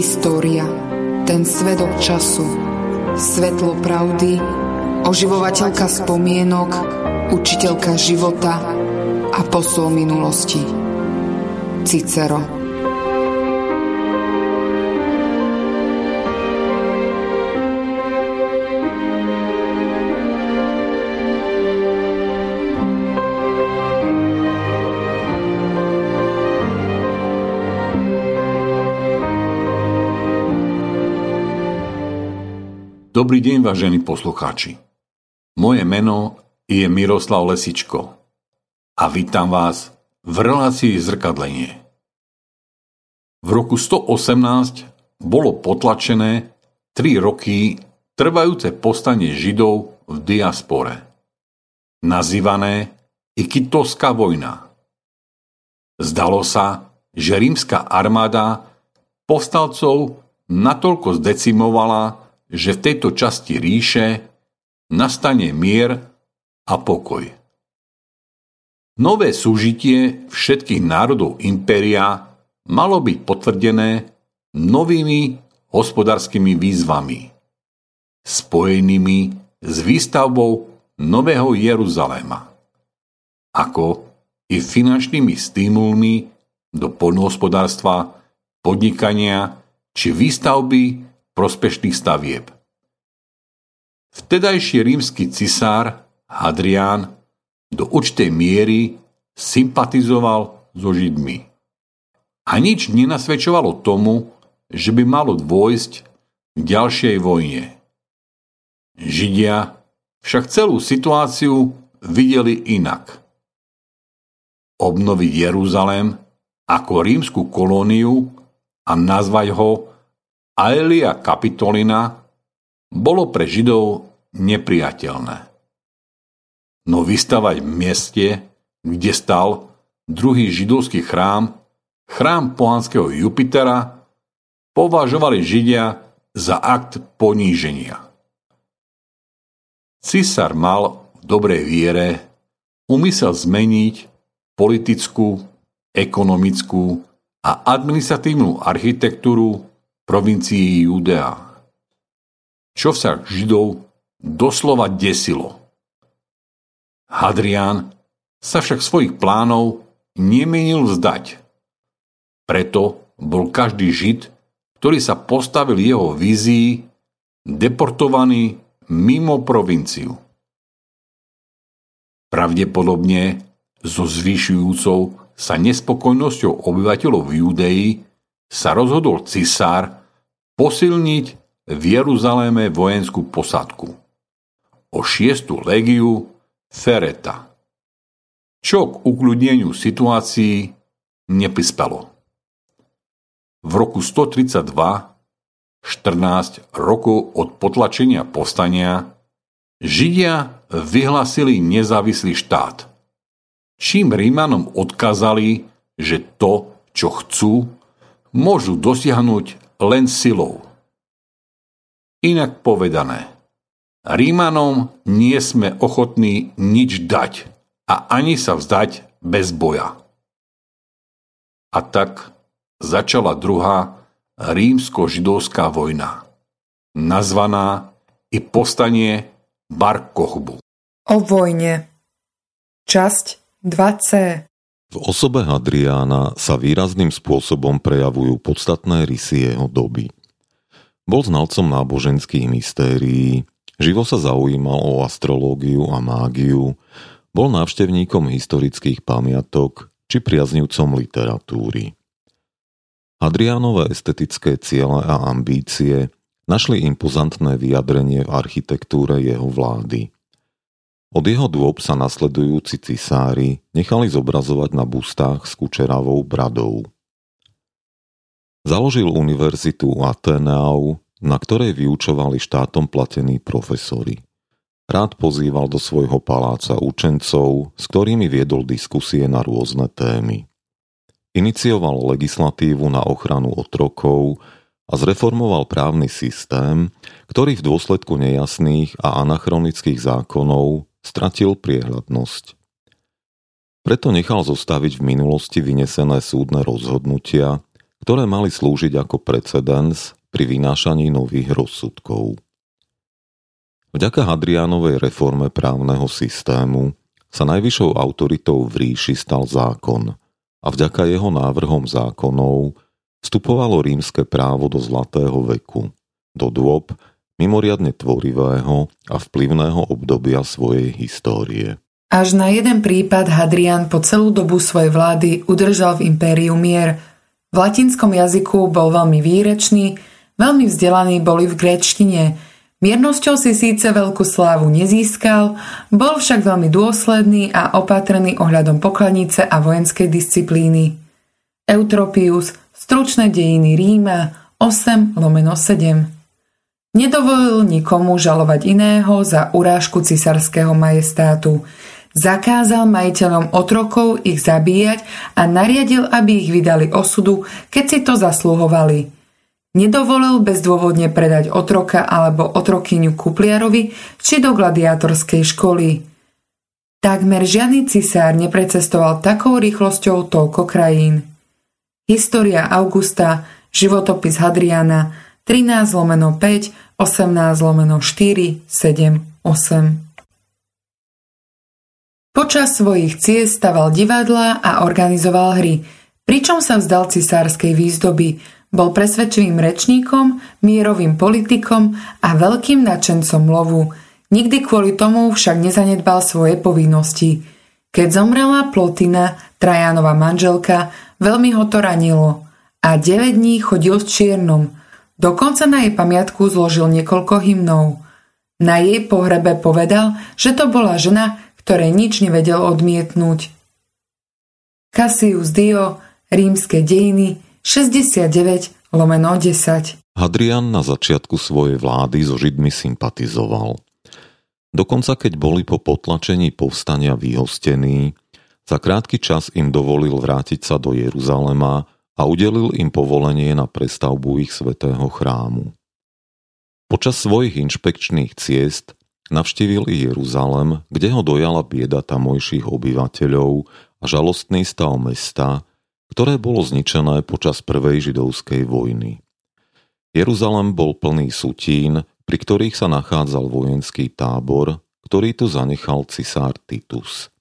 História, ten svedok času, svetlo pravdy, oživovateľka spomienok, učiteľka života a posol minulosti. Cicero Dobrý deň, vážení poslucháči. Moje meno je Miroslav Lesičko a vítam vás v relácii Zrkadlenie. V roku 118 bolo potlačené 3 roky trvajúce postanie Židov v diaspore, nazývané Ikitovská vojna. Zdalo sa, že rímska armáda povstalcov natoľko zdecimovala, že v tejto časti ríše nastane mier a pokoj. Nové súžitie všetkých národov impéria malo byť potvrdené novými hospodárskymi výzvami, spojenými s výstavbou Nového Jeruzaléma, ako i finančnými stimulmi do poľnohospodárstva, podnikania či výstavby prospešných stavieb. Vtedajší rímsky cisár Hadrián do určitej miery sympatizoval so Židmi. A nič nenasvedčovalo tomu, že by malo dôjsť k ďalšej vojne. Židia však celú situáciu videli inak. Obnoviť Jeruzalém ako rímsku kolóniu a nazvať ho Aelia Kapitolina bolo pre Židov nepriateľné. No vystavať v mieste, kde stal druhý židovský chrám, chrám pohanského Jupitera, považovali Židia za akt poníženia. Cisár mal v dobrej viere umysel zmeniť politickú, ekonomickú a administratívnu architektúru provincii Judea. Čo sa Židov doslova desilo. Hadrián sa však svojich plánov nemenil vzdať. Preto bol každý Žid, ktorý sa postavil jeho vízii, deportovaný mimo provinciu. Pravdepodobne so zvyšujúcou sa nespokojnosťou obyvateľov v Judei sa rozhodol cisár posilniť v Jeruzaléme vojenskú posadku o šiestu legiu Fereta, čo k ukludneniu situácií neprispelo. V roku 132, 14 rokov od potlačenia povstania, Židia vyhlasili nezávislý štát, čím Rímanom odkázali, že to, čo chcú, môžu dosiahnuť len silou. Inak povedané, Rímanom nie sme ochotní nič dať a ani sa vzdať bez boja. A tak začala druhá rímsko-židovská vojna, nazvaná i povstanie Bar Kochbu. O vojne. Časť 2c. V osobe Hadriána sa výrazným spôsobom prejavujú podstatné rysy jeho doby. Bol znalcom náboženských mystérií, živo sa zaujímal o astrológiu a mágiu, bol návštevníkom historických pamiatok či priaznivcom literatúry. Hadriánové estetické ciele a ambície našli impozantné vyjadrenie v architektúre jeho vlády – od jeho dôb sa nasledujúci cisári nechali zobrazovať na bustách s kučeravou bradou. Založil univerzitu Ateneau, na ktorej vyučovali štátom platení profesori. Rád pozýval do svojho paláca učencov, s ktorými viedol diskusie na rôzne témy. Inicioval legislatívu na ochranu otrokov a zreformoval právny systém, ktorý v dôsledku nejasných a anachronických zákonov stratil priehľadnosť. Preto nechal zostaviť v minulosti vynesené súdne rozhodnutia, ktoré mali slúžiť ako precedens pri vynášaní nových rozsudkov. Vďaka Hadrianovej reforme právneho systému sa najvyššou autoritou v ríši stal zákon a vďaka jeho návrhom zákonov vstupovalo rímske právo do zlatého veku, do dôb mimoriadne tvorivého a vplyvného obdobia svojej histórie. Až na jeden prípad Hadrian po celú dobu svojej vlády udržal v impériu mier. V latinskom jazyku bol veľmi výrečný, veľmi vzdelaný boli v gréčtine – Miernosťou si síce veľkú slávu nezískal, bol však veľmi dôsledný a opatrný ohľadom pokladnice a vojenskej disciplíny. Eutropius, stručné dejiny Ríma 8 lomeno 7 Nedovolil nikomu žalovať iného za urážku cisarského majestátu. Zakázal majiteľom otrokov ich zabíjať a nariadil, aby ich vydali osudu, keď si to zasluhovali – Nedovolil bezdôvodne predať otroka alebo otrokyňu kupliarovi či do gladiátorskej školy. Takmer žiadny cisár neprecestoval takou rýchlosťou toľko krajín. História Augusta, životopis Hadriana, 13 lomeno 5, 18 lomeno 4, 7, 8. Počas svojich ciest staval divadla a organizoval hry, pričom sa vzdal cisárskej výzdoby, bol presvedčivým rečníkom, mírovým politikom a veľkým nadšencom lovu. Nikdy kvôli tomu však nezanedbal svoje povinnosti. Keď zomrela Plotina, Trajanova manželka, veľmi ho to ranilo a 9 dní chodil s čiernom. Dokonca na jej pamiatku zložil niekoľko hymnov. Na jej pohrebe povedal, že to bola žena, ktorej nič nevedel odmietnúť. Cassius Dio, Rímske dejiny, 69 lomeno 10. Hadrian na začiatku svojej vlády so Židmi sympatizoval. Dokonca keď boli po potlačení povstania vyhostení, za krátky čas im dovolil vrátiť sa do Jeruzalema a udelil im povolenie na prestavbu ich svetého chrámu. Počas svojich inšpekčných ciest navštívil i Jeruzalem, kde ho dojala bieda tamojších obyvateľov a žalostný stav mesta, ktoré bolo zničené počas prvej židovskej vojny. Jeruzalem bol plný sutín, pri ktorých sa nachádzal vojenský tábor, ktorý tu zanechal cisár Titus.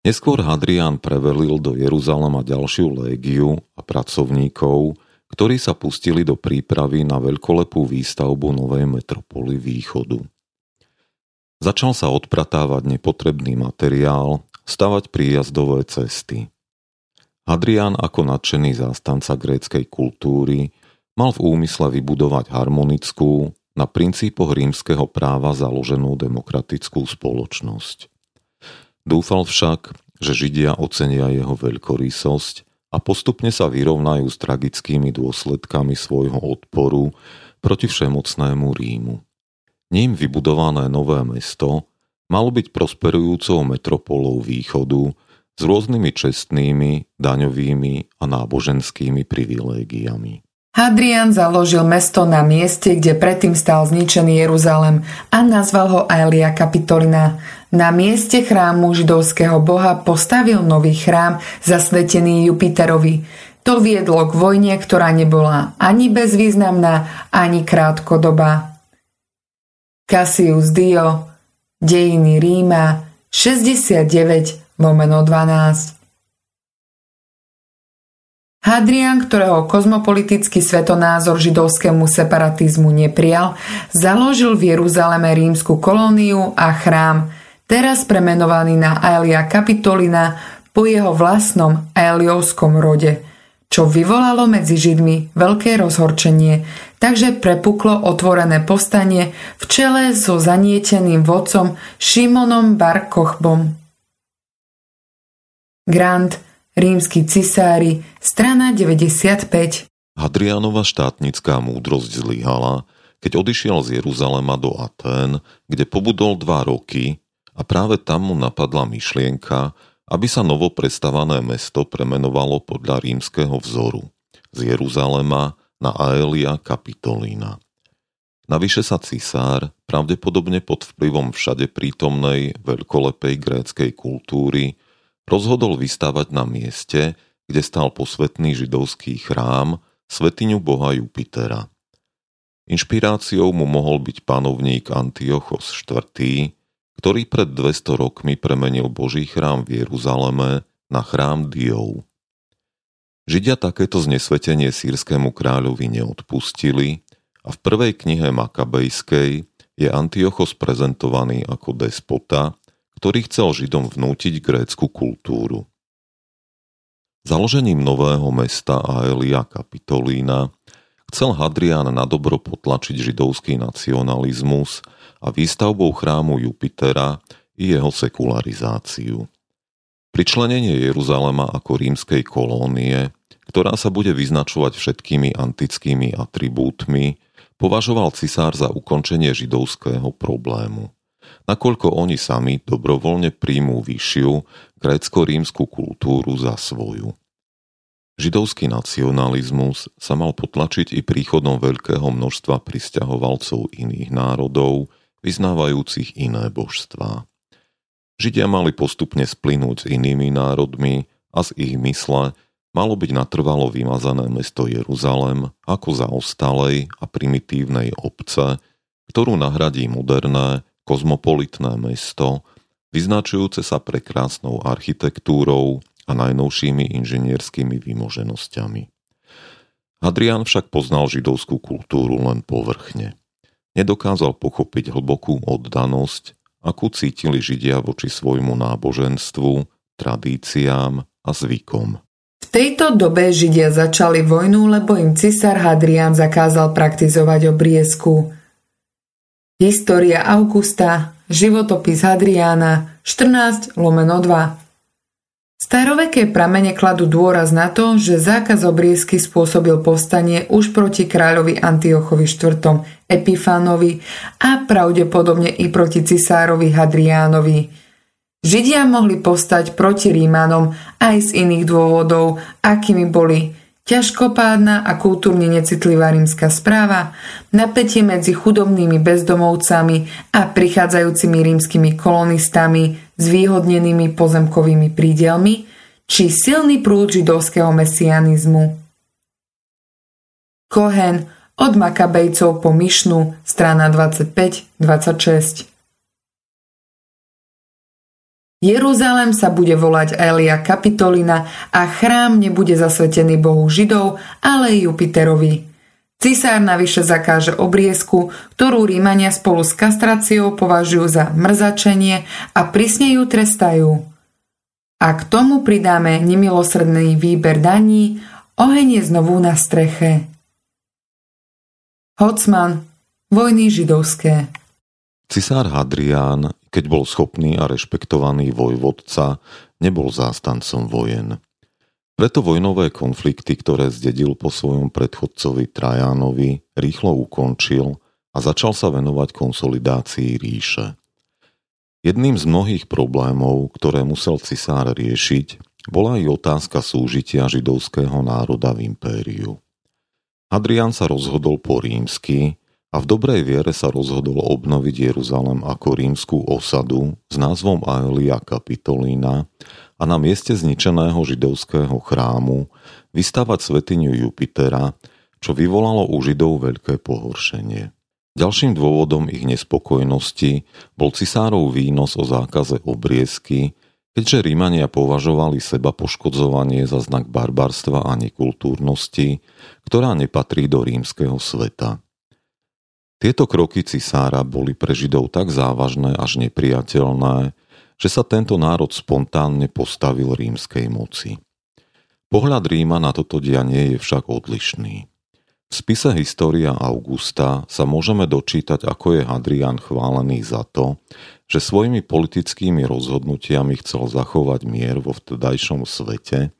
Neskôr Hadrián prevelil do Jeruzalema ďalšiu légiu a pracovníkov, ktorí sa pustili do prípravy na veľkolepú výstavbu novej metropoly východu. Začal sa odpratávať nepotrebný materiál, stavať príjazdové cesty – Hadrián ako nadšený zástanca gréckej kultúry mal v úmysle vybudovať harmonickú, na princípoch rímskeho práva založenú demokratickú spoločnosť. Dúfal však, že Židia ocenia jeho veľkorysosť a postupne sa vyrovnajú s tragickými dôsledkami svojho odporu proti všemocnému Rímu. Ním vybudované nové mesto malo byť prosperujúcou metropolou východu, s rôznymi čestnými, daňovými a náboženskými privilégiami. Hadrian založil mesto na mieste, kde predtým stal zničený Jeruzalem a nazval ho Aelia Capitolina. Na mieste chrámu židovského boha postavil nový chrám zasvetený Jupiterovi. To viedlo k vojne, ktorá nebola ani bezvýznamná, ani krátkodobá. Cassius Dio, Dejiny Ríma, 69 lomeno 12. Hadrian, ktorého kozmopolitický svetonázor židovskému separatizmu neprijal, založil v Jeruzaleme rímsku kolóniu a chrám, teraz premenovaný na Aelia Capitolina po jeho vlastnom Aeliovskom rode, čo vyvolalo medzi Židmi veľké rozhorčenie, takže prepuklo otvorené povstanie v čele so zanieteným vodcom Šimonom Bar Kochbom. Grant, rímsky cisári, strana 95. Hadrianova štátnická múdrosť zlyhala, keď odišiel z Jeruzalema do Atén, kde pobudol dva roky a práve tam mu napadla myšlienka, aby sa novo prestavané mesto premenovalo podľa rímskeho vzoru z Jeruzalema na Aelia Capitolína. Navyše sa cisár, pravdepodobne pod vplyvom všade prítomnej veľkolepej gréckej kultúry, rozhodol vystavať na mieste, kde stal posvetný židovský chrám, svetiňu boha Jupitera. Inšpiráciou mu mohol byť panovník Antiochos IV., ktorý pred 200 rokmi premenil Boží chrám v Jeruzaleme na chrám Diov. Židia takéto znesvetenie sírskému kráľovi neodpustili a v prvej knihe Makabejskej je Antiochos prezentovaný ako despota, ktorý chcel Židom vnútiť grécku kultúru. Založením nového mesta Aelia Kapitolína Chcel Hadrian na dobro potlačiť židovský nacionalizmus a výstavbou chrámu Jupitera i jeho sekularizáciu. Pričlenenie Jeruzalema ako rímskej kolónie, ktorá sa bude vyznačovať všetkými antickými atribútmi, považoval cisár za ukončenie židovského problému. Nakoľko oni sami dobrovoľne príjmú vyššiu grécko-rímsku kultúru za svoju. Židovský nacionalizmus sa mal potlačiť i príchodom veľkého množstva pristahovalcov iných národov, vyznávajúcich iné božstvá. Židia mali postupne splynúť s inými národmi a z ich mysle malo byť natrvalo vymazané mesto Jeruzalem ako zaostalej a primitívnej obce, ktorú nahradí moderné, kozmopolitné mesto, vyznačujúce sa prekrásnou architektúrou, a najnovšími inžinierskými vymoženosťami. Hadrian však poznal židovskú kultúru len povrchne. Nedokázal pochopiť hlbokú oddanosť, akú cítili Židia voči svojmu náboženstvu, tradíciám a zvykom. V tejto dobe Židia začali vojnu, lebo im cisár Hadrian zakázal praktizovať obriezku. História Augusta, životopis Hadriana, 14 lomeno 2 Staroveké pramene kladú dôraz na to, že zákaz obriezky spôsobil povstanie už proti kráľovi Antiochovi IV. Epifánovi a pravdepodobne i proti cisárovi Hadriánovi. Židia mohli povstať proti Rímanom aj z iných dôvodov, akými boli ťažkopádna a kultúrne necitlivá rímska správa, napätie medzi chudobnými bezdomovcami a prichádzajúcimi rímskymi kolonistami s výhodnenými pozemkovými prídelmi či silný prúd židovského mesianizmu. Kohen od Makabejcov po Myšnu, strana 25-26 Jeruzalem sa bude volať Elia Kapitolina a chrám nebude zasvetený bohu Židov, ale Jupiterovi. Cisár navyše zakáže obriezku, ktorú Rímania spolu s kastráciou považujú za mrzačenie a prísne ju trestajú. A k tomu pridáme nemilosrdný výber daní, oheň je znovu na streche. Hocman, vojny židovské Cisár Hadrián, keď bol schopný a rešpektovaný vojvodca, nebol zástancom vojen. Preto vojnové konflikty, ktoré zdedil po svojom predchodcovi Trajánovi, rýchlo ukončil a začal sa venovať konsolidácii ríše. Jedným z mnohých problémov, ktoré musel cisár riešiť, bola i otázka súžitia židovského národa v impériu. Hadrian sa rozhodol po rímsky a v dobrej viere sa rozhodol obnoviť Jeruzalem ako rímskú osadu s názvom Aelia Capitolina a na mieste zničeného židovského chrámu vystavať svetiňu Jupitera, čo vyvolalo u Židov veľké pohoršenie. Ďalším dôvodom ich nespokojnosti bol cisárov výnos o zákaze obriezky, keďže Rímania považovali seba poškodzovanie za znak barbarstva a nekultúrnosti, ktorá nepatrí do rímskeho sveta. Tieto kroky cisára boli pre Židov tak závažné až nepriateľné, že sa tento národ spontánne postavil rímskej moci. Pohľad Ríma na toto dianie je však odlišný. V spise História Augusta sa môžeme dočítať, ako je Hadrian chválený za to, že svojimi politickými rozhodnutiami chcel zachovať mier vo vtedajšom svete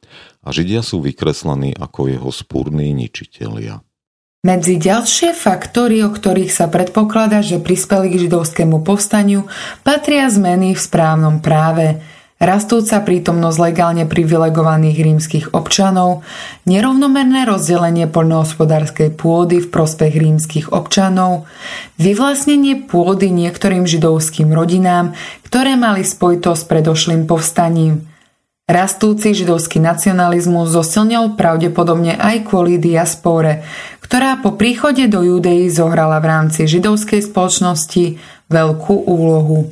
a Židia sú vykreslení ako jeho spúrní ničitelia. Medzi ďalšie faktory, o ktorých sa predpokladá, že prispeli k židovskému povstaniu, patria zmeny v správnom práve, rastúca prítomnosť legálne privilegovaných rímskych občanov, nerovnomerné rozdelenie poľnohospodárskej pôdy v prospech rímskych občanov, vyvlastnenie pôdy niektorým židovským rodinám, ktoré mali spojitosť s predošlým povstaním – Rastúci židovský nacionalizmus zosilnil pravdepodobne aj kvôli diaspore, ktorá po príchode do Judei zohrala v rámci židovskej spoločnosti veľkú úlohu.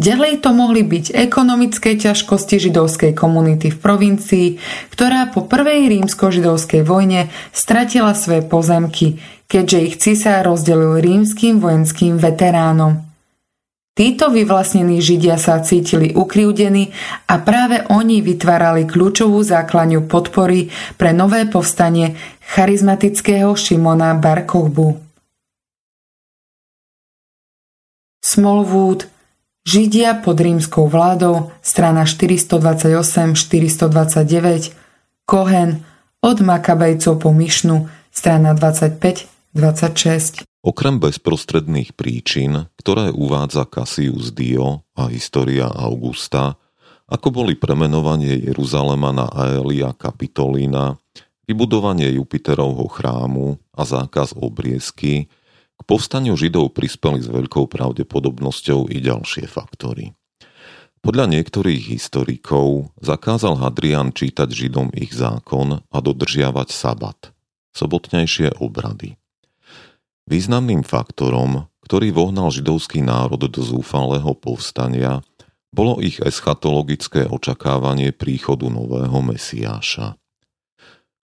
Ďalej to mohli byť ekonomické ťažkosti židovskej komunity v provincii, ktorá po prvej rímsko-židovskej vojne stratila svoje pozemky, keďže ich cisár rozdelil rímským vojenským veteránom. Títo vyvlastnení Židia sa cítili ukriúdení a práve oni vytvárali kľúčovú základňu podpory pre nové povstanie charizmatického Šimona Barkochbu. Smallwood, Židia pod rímskou vládou, strana 428-429, Kohen, od Makabejcov po Myšnu, strana 25-26. Okrem bezprostredných príčin, ktoré uvádza Cassius Dio a História Augusta, ako boli premenovanie Jeruzalema na Aelia Kapitolína, vybudovanie Jupiterovho chrámu a zákaz obriezky, k povstaniu Židov prispeli s veľkou pravdepodobnosťou i ďalšie faktory. Podľa niektorých historikov zakázal Hadrian čítať Židom ich zákon a dodržiavať sabat, sobotnejšie obrady. Významným faktorom, ktorý vohnal židovský národ do zúfalého povstania, bolo ich eschatologické očakávanie príchodu nového Mesiáša.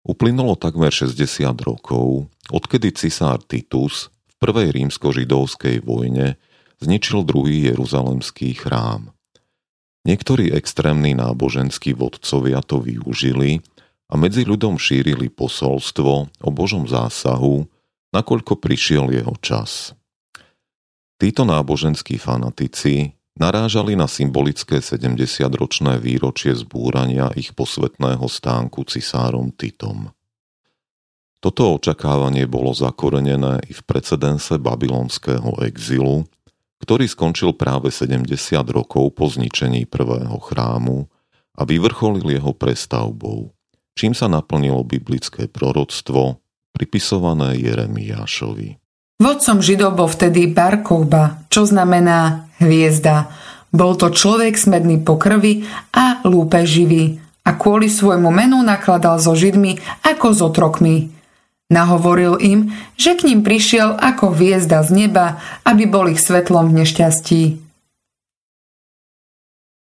Uplynulo takmer 60 rokov, odkedy cisár Titus v prvej rímsko-židovskej vojne zničil druhý jeruzalemský chrám. Niektorí extrémni náboženskí vodcovia to využili a medzi ľudom šírili posolstvo o Božom zásahu nakoľko prišiel jeho čas. Títo náboženskí fanatici narážali na symbolické 70-ročné výročie zbúrania ich posvetného stánku cisárom Titom. Toto očakávanie bolo zakorenené i v precedense babylonského exilu, ktorý skončil práve 70 rokov po zničení prvého chrámu a vyvrcholil jeho prestavbou, čím sa naplnilo biblické proroctvo pripisované Jeremiášovi. Vodcom Židov bol vtedy Bar Kochba, čo znamená hviezda. Bol to človek smedný po krvi a lúpeživý a kvôli svojmu menu nakladal so Židmi ako s otrokmi. Nahovoril im, že k ním prišiel ako hviezda z neba, aby bol ich svetlom v nešťastí.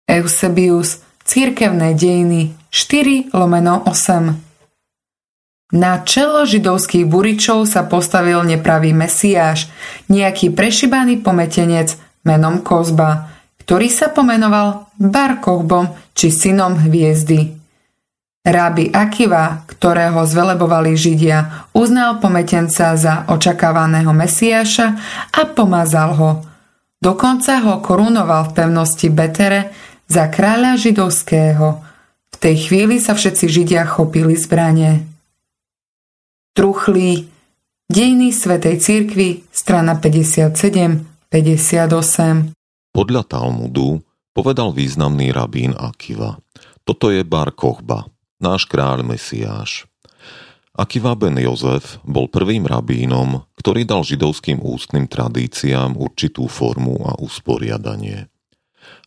Eusebius, Církevné dejiny 4 lomeno 8 na čelo židovských buričov sa postavil nepravý mesiáš, nejaký prešibaný pometenec menom Kozba, ktorý sa pomenoval Bar Kochbom či synom hviezdy. Ráby Akiva, ktorého zvelebovali Židia, uznal pometenca za očakávaného Mesiáša a pomazal ho. Dokonca ho korunoval v pevnosti Betere za kráľa židovského. V tej chvíli sa všetci Židia chopili zbranie. Truchlí, Dejiny Svetej Církvy, strana 57-58. Podľa Talmudu povedal významný rabín Akiva. Toto je Bar Kochba, náš kráľ Mesiáš. Akiva ben Jozef bol prvým rabínom, ktorý dal židovským ústnym tradíciám určitú formu a usporiadanie.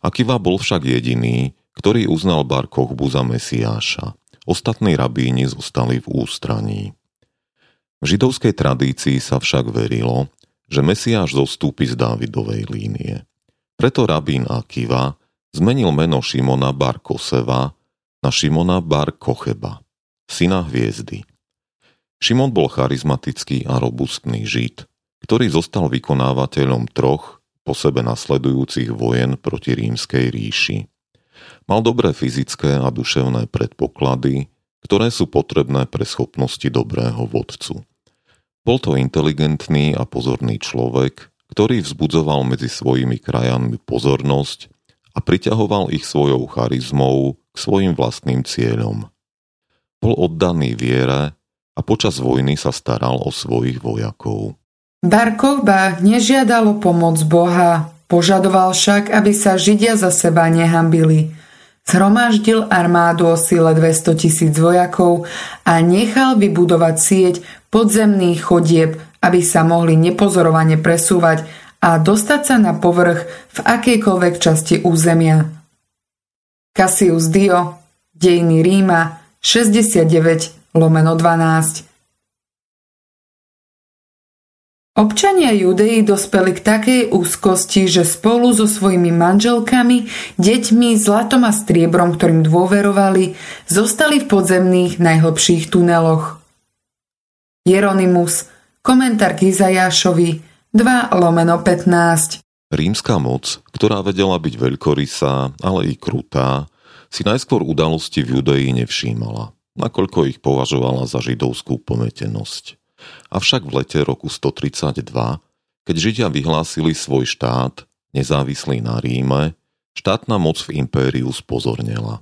Akiva bol však jediný, ktorý uznal Bar Kochbu za Mesiáša. Ostatní rabíni zostali v ústraní. V židovskej tradícii sa však verilo, že Mesiáš zostúpi z Dávidovej línie. Preto rabín Akiva zmenil meno Šimona bar Koseva na Šimona bar Kocheba, syna hviezdy. Šimon bol charizmatický a robustný žid, ktorý zostal vykonávateľom troch po sebe nasledujúcich vojen proti rímskej ríši. Mal dobré fyzické a duševné predpoklady, ktoré sú potrebné pre schopnosti dobrého vodcu. Bol to inteligentný a pozorný človek, ktorý vzbudzoval medzi svojimi krajanmi pozornosť a priťahoval ich svojou charizmou k svojim vlastným cieľom. Bol oddaný viere a počas vojny sa staral o svojich vojakov. Barkovba nežiadalo pomoc Boha, požadoval však, aby sa Židia za seba nehambili – Zhromaždil armádu o síle 200 tisíc vojakov a nechal vybudovať sieť podzemných chodieb, aby sa mohli nepozorovane presúvať a dostať sa na povrch v akejkoľvek časti územia. Cassius Dio, Dejiny Ríma 69 lomeno 12 Občania Judei dospeli k takej úzkosti, že spolu so svojimi manželkami, deťmi, zlatom a striebrom, ktorým dôverovali, zostali v podzemných najhlbších tuneloch. Jeronimus, komentár k Izajášovi 2 lomeno 15 Rímska moc, ktorá vedela byť veľkorysá, ale i krutá, si najskôr udalosti v Judei nevšímala, nakoľko ich považovala za židovskú pometenosť. Avšak v lete roku 132, keď Židia vyhlásili svoj štát, nezávislý na Ríme, štátna moc v impériu spozornela.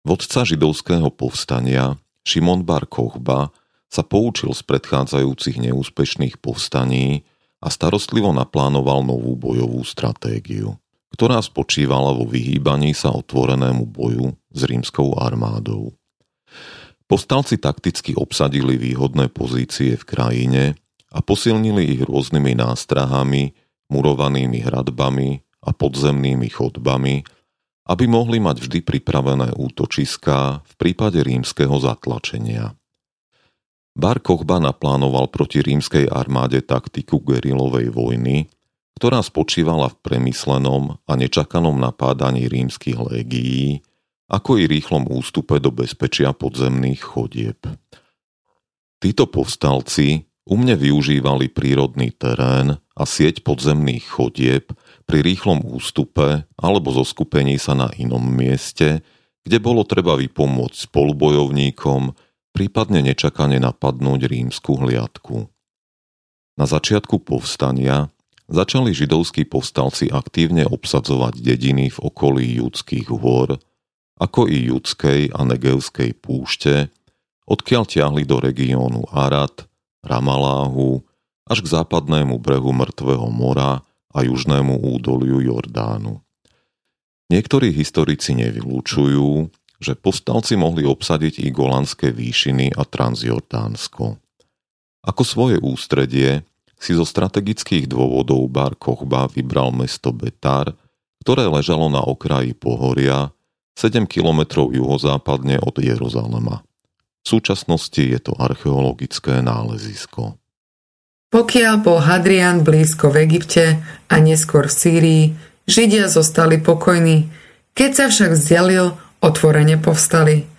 Vodca židovského povstania, Šimon Bar Kochba, sa poučil z predchádzajúcich neúspešných povstaní a starostlivo naplánoval novú bojovú stratégiu, ktorá spočívala vo vyhýbaní sa otvorenému boju s rímskou armádou. Povstalci takticky obsadili výhodné pozície v krajine a posilnili ich rôznymi nástrahami, murovanými hradbami a podzemnými chodbami, aby mohli mať vždy pripravené útočiská v prípade rímskeho zatlačenia. Bar Kochba naplánoval proti rímskej armáde taktiku gerilovej vojny, ktorá spočívala v premyslenom a nečakanom napádaní rímskych légií, ako i rýchlom ústupe do bezpečia podzemných chodieb. Títo povstalci umne využívali prírodný terén a sieť podzemných chodieb pri rýchlom ústupe alebo zoskupení sa na inom mieste, kde bolo treba vypomôcť spolubojovníkom, prípadne nečakane napadnúť rímsku hliadku. Na začiatku povstania začali židovskí povstalci aktívne obsadzovať dediny v okolí judských hôr, ako i judskej a negevskej púšte, odkiaľ ťahli do regiónu Arad, Ramaláhu, až k západnému brehu Mŕtvého mora a južnému údoliu Jordánu. Niektorí historici nevylúčujú, že povstalci mohli obsadiť i Golanské výšiny a Transjordánsko. Ako svoje ústredie si zo strategických dôvodov Bar Kochba vybral mesto Betar, ktoré ležalo na okraji pohoria 7 kilometrov juhozápadne od Jeruzalema. V súčasnosti je to archeologické nálezisko. Pokiaľ bol Hadrian blízko v Egypte a neskôr v Sýrii, Židia zostali pokojní. Keď sa však vzdialil, otvorene povstali.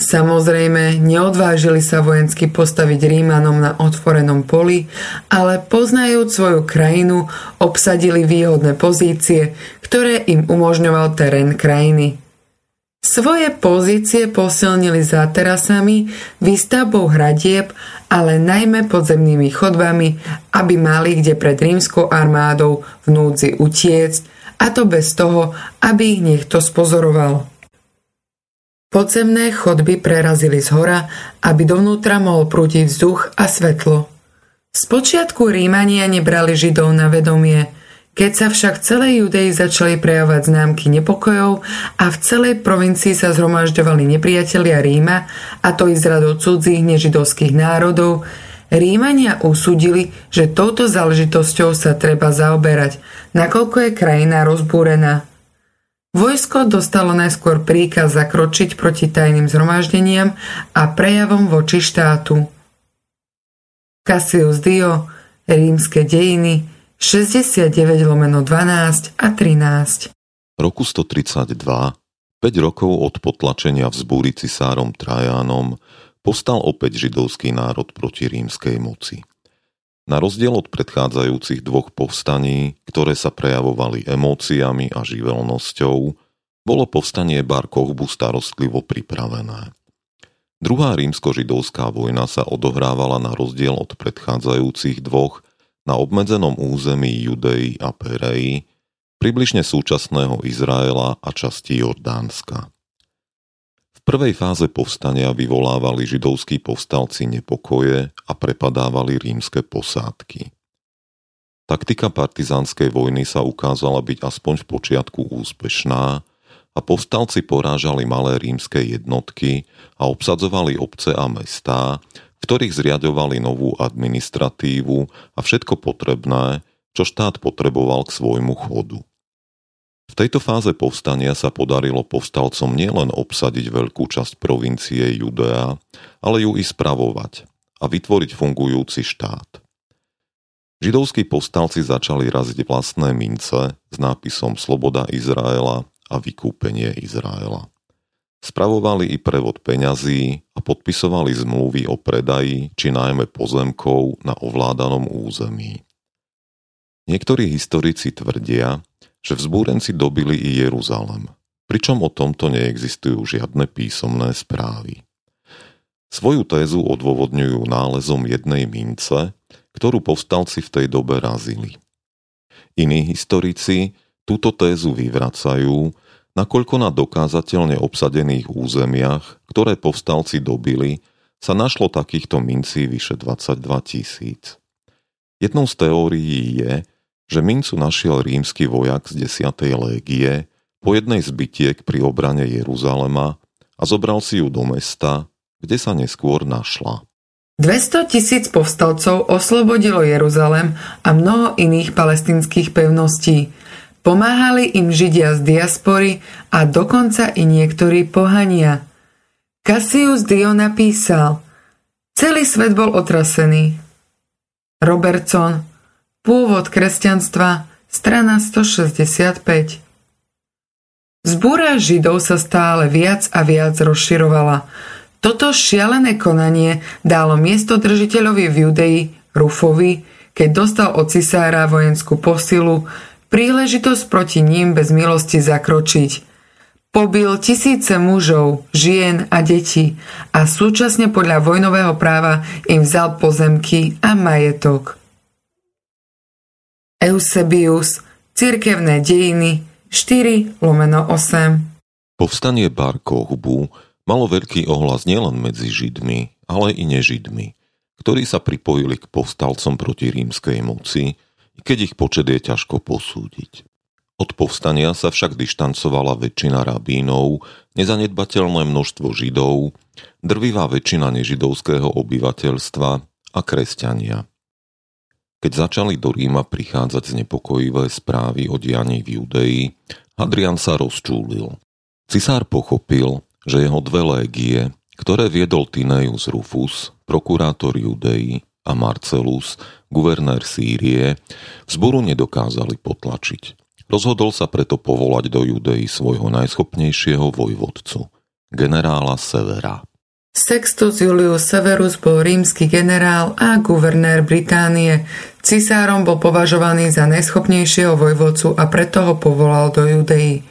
Samozrejme, neodvážili sa vojensky postaviť Rímanom na otvorenom poli, ale poznajúc svoju krajinu, obsadili výhodné pozície, ktoré im umožňoval terén krajiny. Svoje pozície posilnili za terasami, výstavbou hradieb, ale najmä podzemnými chodbami, aby mali kde pred rímskou armádou v núdzi utiecť, a to bez toho, aby ich niekto spozoroval. Podzemné chodby prerazili z hora, aby dovnútra mohol prútiť vzduch a svetlo. Spočiatku Rímania nebrali Židov na vedomie – keď sa však celej Judei začali prejavovať známky nepokojov a v celej provincii sa zhromažďovali nepriatelia Ríma, a to i z radou cudzích nežidovských národov, Rímania usúdili, že touto záležitosťou sa treba zaoberať, nakoľko je krajina rozbúrená. Vojsko dostalo najskôr príkaz zakročiť proti tajným zhromaždeniam a prejavom voči štátu. Cassius Dio, Rímske dejiny, 69 lomeno 12 a 13. Roku 132, 5 rokov od potlačenia vzbúry cisárom Trajánom, postal opäť židovský národ proti rímskej moci. Na rozdiel od predchádzajúcich dvoch povstaní, ktoré sa prejavovali emóciami a živelnosťou, bolo povstanie Bar Kochbu starostlivo pripravené. Druhá rímsko-židovská vojna sa odohrávala na rozdiel od predchádzajúcich dvoch na obmedzenom území Judei a Pereji, približne súčasného Izraela a časti Jordánska. V prvej fáze povstania vyvolávali židovskí povstalci nepokoje a prepadávali rímske posádky. Taktika partizánskej vojny sa ukázala byť aspoň v počiatku úspešná a povstalci porážali malé rímske jednotky a obsadzovali obce a mestá, ktorých zriadovali novú administratívu a všetko potrebné, čo štát potreboval k svojmu chodu. V tejto fáze povstania sa podarilo povstalcom nielen obsadiť veľkú časť provincie Judea, ale ju i spravovať a vytvoriť fungujúci štát. Židovskí povstalci začali raziť vlastné mince s nápisom Sloboda Izraela a vykúpenie Izraela. Spravovali i prevod peňazí a podpisovali zmluvy o predaji či najmä pozemkov na ovládanom území. Niektorí historici tvrdia, že vzbúrenci dobili i Jeruzalem, pričom o tomto neexistujú žiadne písomné správy. Svoju tézu odôvodňujú nálezom jednej mince, ktorú povstalci v tej dobe razili. Iní historici túto tézu vyvracajú, nakoľko na dokázateľne obsadených územiach, ktoré povstalci dobili, sa našlo takýchto mincí vyše 22 tisíc. Jednou z teórií je, že mincu našiel rímsky vojak z 10. légie po jednej z bitiek pri obrane Jeruzalema a zobral si ju do mesta, kde sa neskôr našla. 200 tisíc povstalcov oslobodilo Jeruzalem a mnoho iných palestinských pevností. Pomáhali im Židia z diaspory a dokonca i niektorí pohania. Cassius Dio napísal Celý svet bol otrasený. Robertson Pôvod kresťanstva, strana 165. Zbúra Židov sa stále viac a viac rozširovala. Toto šialené konanie dalo miesto držiteľovi v Judei, Rufovi, keď dostal od cisára vojenskú posilu, príležitosť proti ním bez milosti zakročiť. Pobil tisíce mužov, žien a detí a súčasne podľa vojnového práva im vzal pozemky a majetok. Eusebius, Cirkevné dejiny 4 lomeno 8 Povstanie Bar Kochbu malo veľký ohlas nielen medzi Židmi, ale i nežidmi, ktorí sa pripojili k povstalcom proti rímskej moci, keď ich počet je ťažko posúdiť. Od povstania sa však dištancovala väčšina rabínov, nezanedbateľné množstvo židov, drvivá väčšina nežidovského obyvateľstva a kresťania. Keď začali do Ríma prichádzať znepokojivé správy o dianí v Judei, Hadrian sa rozčúlil. Cisár pochopil, že jeho dve légie, ktoré viedol Tineus Rufus, prokurátor Judei a Marcelus, guvernér Sýrie, vzboru nedokázali potlačiť. Rozhodol sa preto povolať do Judei svojho najschopnejšieho vojvodcu, generála Severa. Sextus Julius Severus bol rímsky generál a guvernér Británie. Cisárom bol považovaný za najschopnejšieho vojvodcu a preto ho povolal do Judei.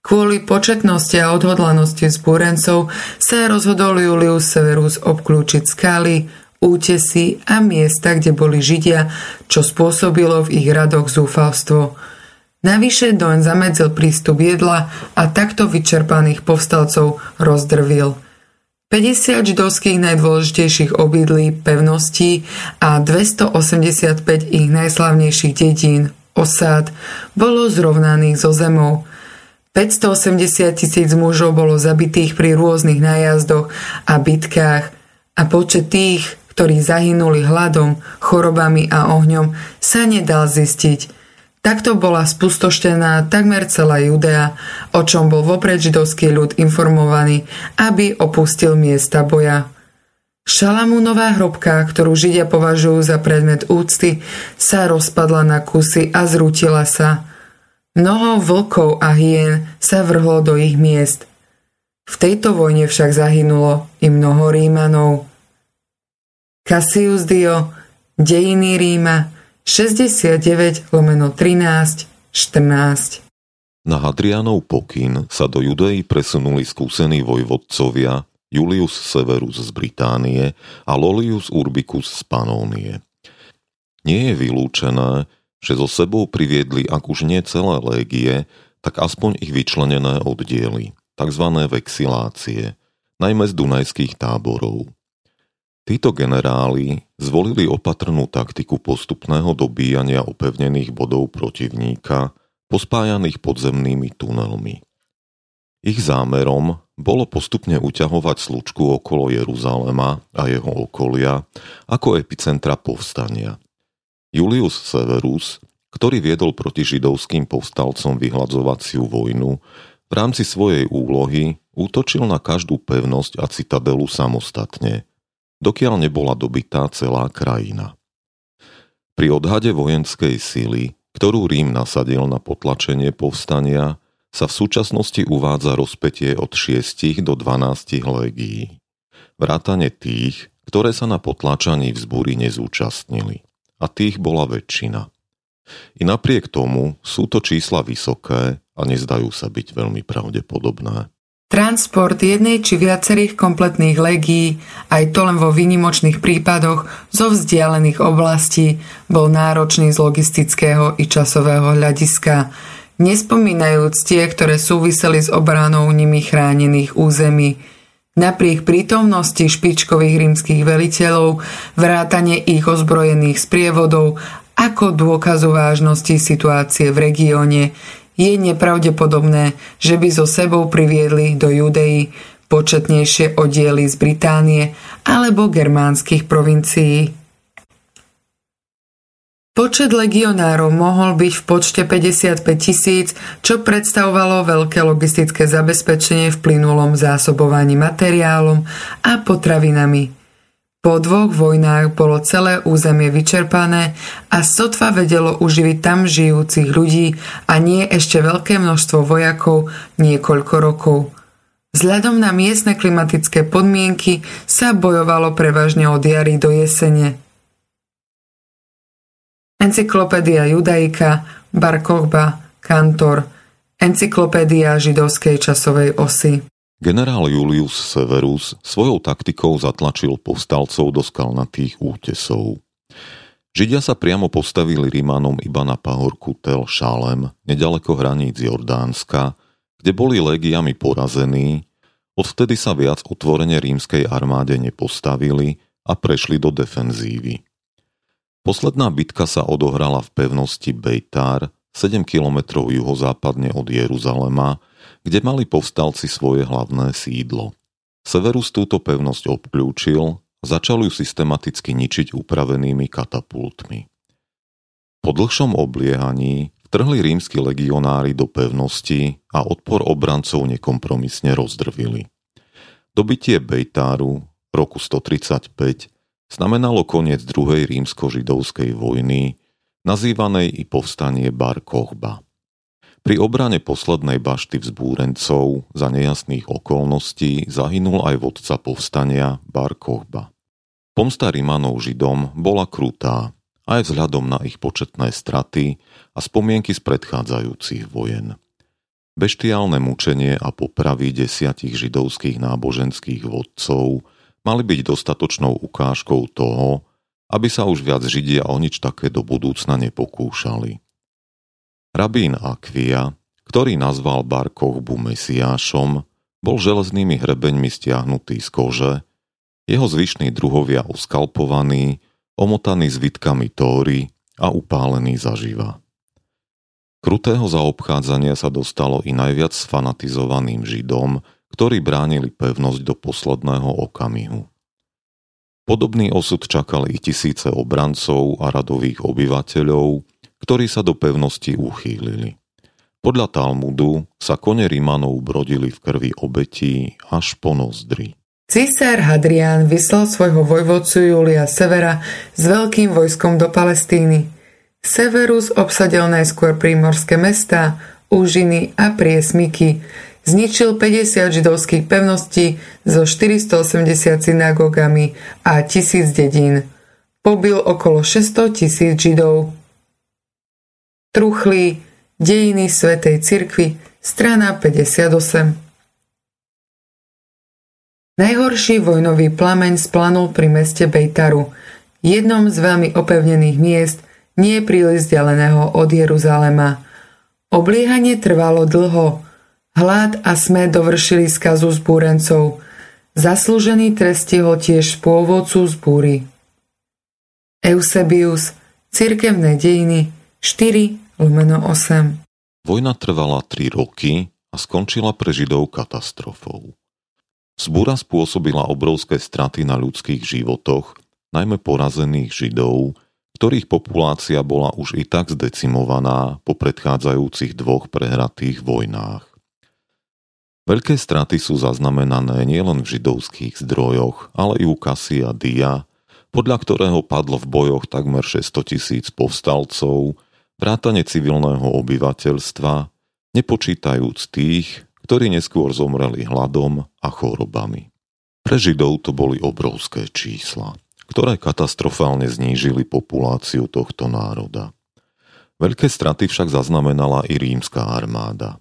Kvôli početnosti a odhodlanosti zbúrencov sa rozhodol Julius Severus obklúčiť skaly, útesy a miesta, kde boli Židia, čo spôsobilo v ich radoch zúfalstvo. Navyše doň zamedzil prístup jedla a takto vyčerpaných povstalcov rozdrvil – 50 židovských najdôležitejších obydlí, pevností a 285 ich najslavnejších dedín, osád, bolo zrovnaných so zemou. 580 tisíc mužov bolo zabitých pri rôznych nájazdoch a bitkách a počet tých, ktorí zahynuli hladom, chorobami a ohňom, sa nedal zistiť – Takto bola spustoštená takmer celá Judea, o čom bol vopred židovský ľud informovaný, aby opustil miesta boja. Šalamúnová hrobka, ktorú Židia považujú za predmet úcty, sa rozpadla na kusy a zrútila sa. Mnoho vlkov a hien sa vrhlo do ich miest. V tejto vojne však zahynulo i mnoho Rímanov. Cassius Dio, Dejiny Ríma, 69 lomeno 13 14. Na Hadrianov pokyn sa do Judei presunuli skúsení vojvodcovia Julius Severus z Británie a Lolius Urbicus z Panónie. Nie je vylúčené, že so sebou priviedli ak už nie celé légie, tak aspoň ich vyčlenené oddiely, tzv. vexilácie, najmä z dunajských táborov. Títo generáli zvolili opatrnú taktiku postupného dobíjania opevnených bodov protivníka, pospájaných podzemnými tunelmi. Ich zámerom bolo postupne uťahovať slučku okolo Jeruzalema a jeho okolia ako epicentra povstania. Julius Severus ktorý viedol proti židovským povstalcom vyhľadzovaciu vojnu, v rámci svojej úlohy útočil na každú pevnosť a citadelu samostatne, dokiaľ nebola dobitá celá krajina. Pri odhade vojenskej sily, ktorú Rím nasadil na potlačenie povstania, sa v súčasnosti uvádza rozpetie od 6 do 12 légií. Vrátane tých, ktoré sa na potlačaní vzbúry nezúčastnili. A tých bola väčšina. I napriek tomu sú to čísla vysoké a nezdajú sa byť veľmi pravdepodobné. Transport jednej či viacerých kompletných legií, aj to len vo výnimočných prípadoch zo vzdialených oblastí, bol náročný z logistického i časového hľadiska, nespomínajúc tie, ktoré súviseli s obranou nimi chránených území. Napriek prítomnosti špičkových rímskych veliteľov, vrátane ich ozbrojených sprievodov ako dôkazu vážnosti situácie v regióne je nepravdepodobné, že by so sebou priviedli do Judei početnejšie oddiely z Británie alebo germánskych provincií. Počet legionárov mohol byť v počte 55 tisíc, čo predstavovalo veľké logistické zabezpečenie v plynulom zásobovaní materiálom a potravinami. Po dvoch vojnách bolo celé územie vyčerpané a sotva vedelo uživiť tam žijúcich ľudí a nie ešte veľké množstvo vojakov niekoľko rokov. Vzhľadom na miestne klimatické podmienky sa bojovalo prevažne od jary do jesene. Encyklopédia judaika, Bar Kochba, Kantor, Encyklopédia židovskej časovej osy. Generál Julius Severus svojou taktikou zatlačil povstalcov do skalnatých útesov. Židia sa priamo postavili Rímanom iba na pahorku Tel Šalem, nedaleko hraníc Jordánska, kde boli legiami porazení, odvtedy sa viac otvorene rímskej armáde nepostavili a prešli do defenzívy. Posledná bitka sa odohrala v pevnosti Bejtár, 7 kilometrov juhozápadne od Jeruzalema, kde mali povstalci svoje hlavné sídlo. Severus túto pevnosť obklúčil začal ju systematicky ničiť upravenými katapultmi. Po dlhšom obliehaní vtrhli rímsky legionári do pevnosti a odpor obrancov nekompromisne rozdrvili. Dobitie Bejtáru roku 135 znamenalo koniec druhej rímsko-židovskej vojny, nazývanej i povstanie Bar Kochba. Pri obrane poslednej bašty vzbúrencov za nejasných okolností zahynul aj vodca povstania Bar Kochba. Pomsta Rimanov Židom bola krutá, aj vzhľadom na ich početné straty a spomienky z predchádzajúcich vojen. Beštiálne mučenie a popravy desiatich židovských náboženských vodcov mali byť dostatočnou ukážkou toho, aby sa už viac Židia o nič také do budúcna nepokúšali. Rabín Akvia, ktorý nazval Bar Mesiášom, bol železnými hrebeňmi stiahnutý z kože, jeho zvyšní druhovia uskalpovaní, omotaní zvitkami tóry a upálený zaživa. Krutého zaobchádzania sa dostalo i najviac fanatizovaným Židom, ktorí bránili pevnosť do posledného okamihu. Podobný osud čakal i tisíce obrancov a radových obyvateľov, ktorí sa do pevnosti uchýlili. Podľa Talmudu sa kone Rímanov brodili v krvi obetí až po nozdry. Cisár Hadrián vyslal svojho vojvodcu Julia Severa s veľkým vojskom do Palestíny. Severus obsadil najskôr prímorské mestá, úžiny a priesmiky. Zničil 50 židovských pevností so 480 synagógami a tisíc dedín. Pobil okolo 600 tisíc židov. Truchlí, Dejiny Svetej Cirkvy, strana 58. Najhorší vojnový plameň splanul pri meste Bejtaru, jednom z veľmi opevnených miest, nie príliš vzdialeného od Jeruzalema. Obliehanie trvalo dlho. Hlad a sme dovršili skazu zbúrencov. Zaslúžený trest ho tiež pôvodcu zbúry. Eusebius, Cirkevné dejiny, 4 lomeno 8. Vojna trvala 3 roky a skončila pre Židov katastrofou. Zbúra spôsobila obrovské straty na ľudských životoch, najmä porazených Židov, ktorých populácia bola už i tak zdecimovaná po predchádzajúcich dvoch prehratých vojnách. Veľké straty sú zaznamenané nielen v židovských zdrojoch, ale i u Kasia Dia, podľa ktorého padlo v bojoch takmer 600 tisíc povstalcov, vrátane civilného obyvateľstva, nepočítajúc tých, ktorí neskôr zomreli hladom a chorobami. Pre Židov to boli obrovské čísla ktoré katastrofálne znížili populáciu tohto národa. Veľké straty však zaznamenala i rímska armáda.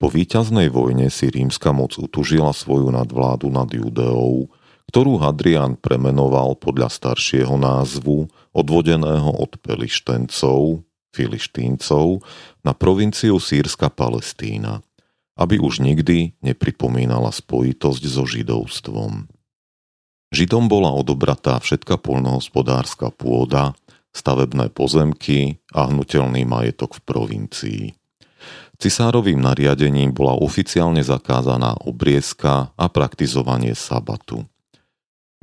Po víťaznej vojne si rímska moc utužila svoju nadvládu nad Judeou, ktorú Hadrian premenoval podľa staršieho názvu, odvodeného od Pelištencov, Filištíncov, na provinciu Sýrska Palestína, aby už nikdy nepripomínala spojitosť so židovstvom. Židom bola odobratá všetká polnohospodárska pôda, stavebné pozemky a hnutelný majetok v provincii. Cisárovým nariadením bola oficiálne zakázaná obriezka a praktizovanie sabatu.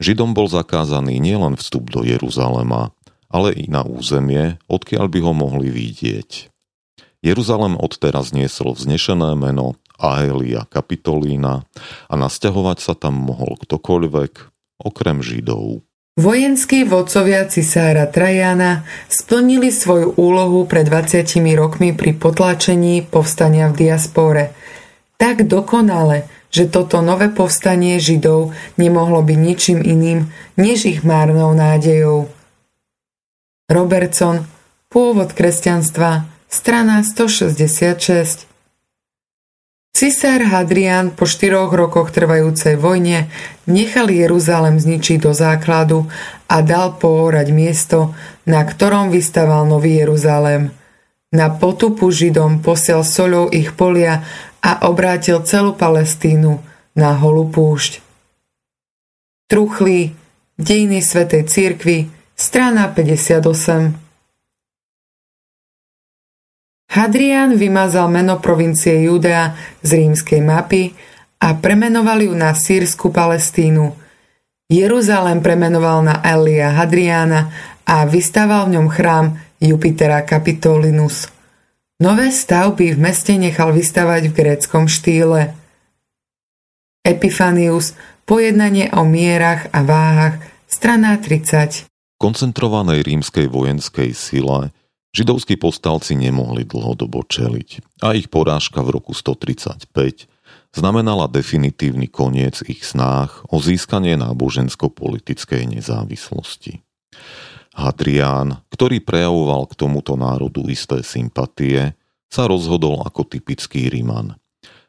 Židom bol zakázaný nielen vstup do Jeruzalema, ale i na územie, odkiaľ by ho mohli vidieť. Jeruzalem odteraz niesol vznešené meno Aelia Kapitolína a nasťahovať sa tam mohol ktokoľvek, okrem Židov. Vojenskí vodcovia cisára Trajana splnili svoju úlohu pred 20 rokmi pri potlačení povstania v diaspore. Tak dokonale, že toto nové povstanie Židov nemohlo byť ničím iným, než ich márnou nádejou. Robertson, Pôvod kresťanstva, strana 166 Cisár Hadrian po štyroch rokoch trvajúcej vojne nechal Jeruzalem zničiť do základu a dal poorať miesto, na ktorom vystaval Nový Jeruzalem. Na potupu Židom posiel soľou ich polia a obrátil celú Palestínu na holú púšť. Truchlí, Dejiny Svetej Církvy, strana 58 Hadrian vymazal meno provincie Judea z rímskej mapy a premenoval ju na sírsku Palestínu. Jeruzalém premenoval na Elia Hadriana a vystával v ňom chrám Jupitera Capitolinus. Nové stavby v meste nechal vystavať v gréckom štýle. Epifanius, pojednanie o mierach a váhach, strana 30. Koncentrovanej rímskej vojenskej sile Židovskí povstalci nemohli dlhodobo čeliť a ich porážka v roku 135 znamenala definitívny koniec ich snách o získanie nábožensko-politickej nezávislosti. Hadrián, ktorý prejavoval k tomuto národu isté sympatie, sa rozhodol ako typický Riman.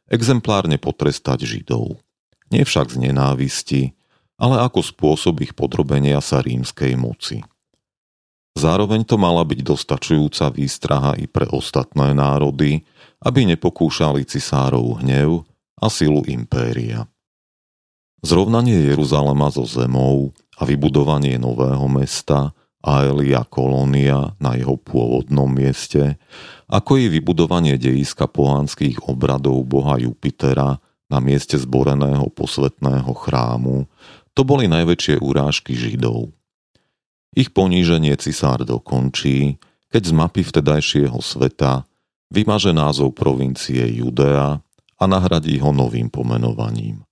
Exemplárne potrestať Židov. Nie z nenávisti, ale ako spôsob ich podrobenia sa rímskej moci. Zároveň to mala byť dostačujúca výstraha i pre ostatné národy, aby nepokúšali cisárov hnev a silu impéria. Zrovnanie Jeruzalema so zemou a vybudovanie nového mesta Aelia Kolónia na jeho pôvodnom mieste, ako i vybudovanie dejiska pohánskych obradov boha Jupitera na mieste zboreného posvetného chrámu, to boli najväčšie urážky Židov. Ich poníženie cisár dokončí, keď z mapy vtedajšieho sveta vymaže názov provincie Judea a nahradí ho novým pomenovaním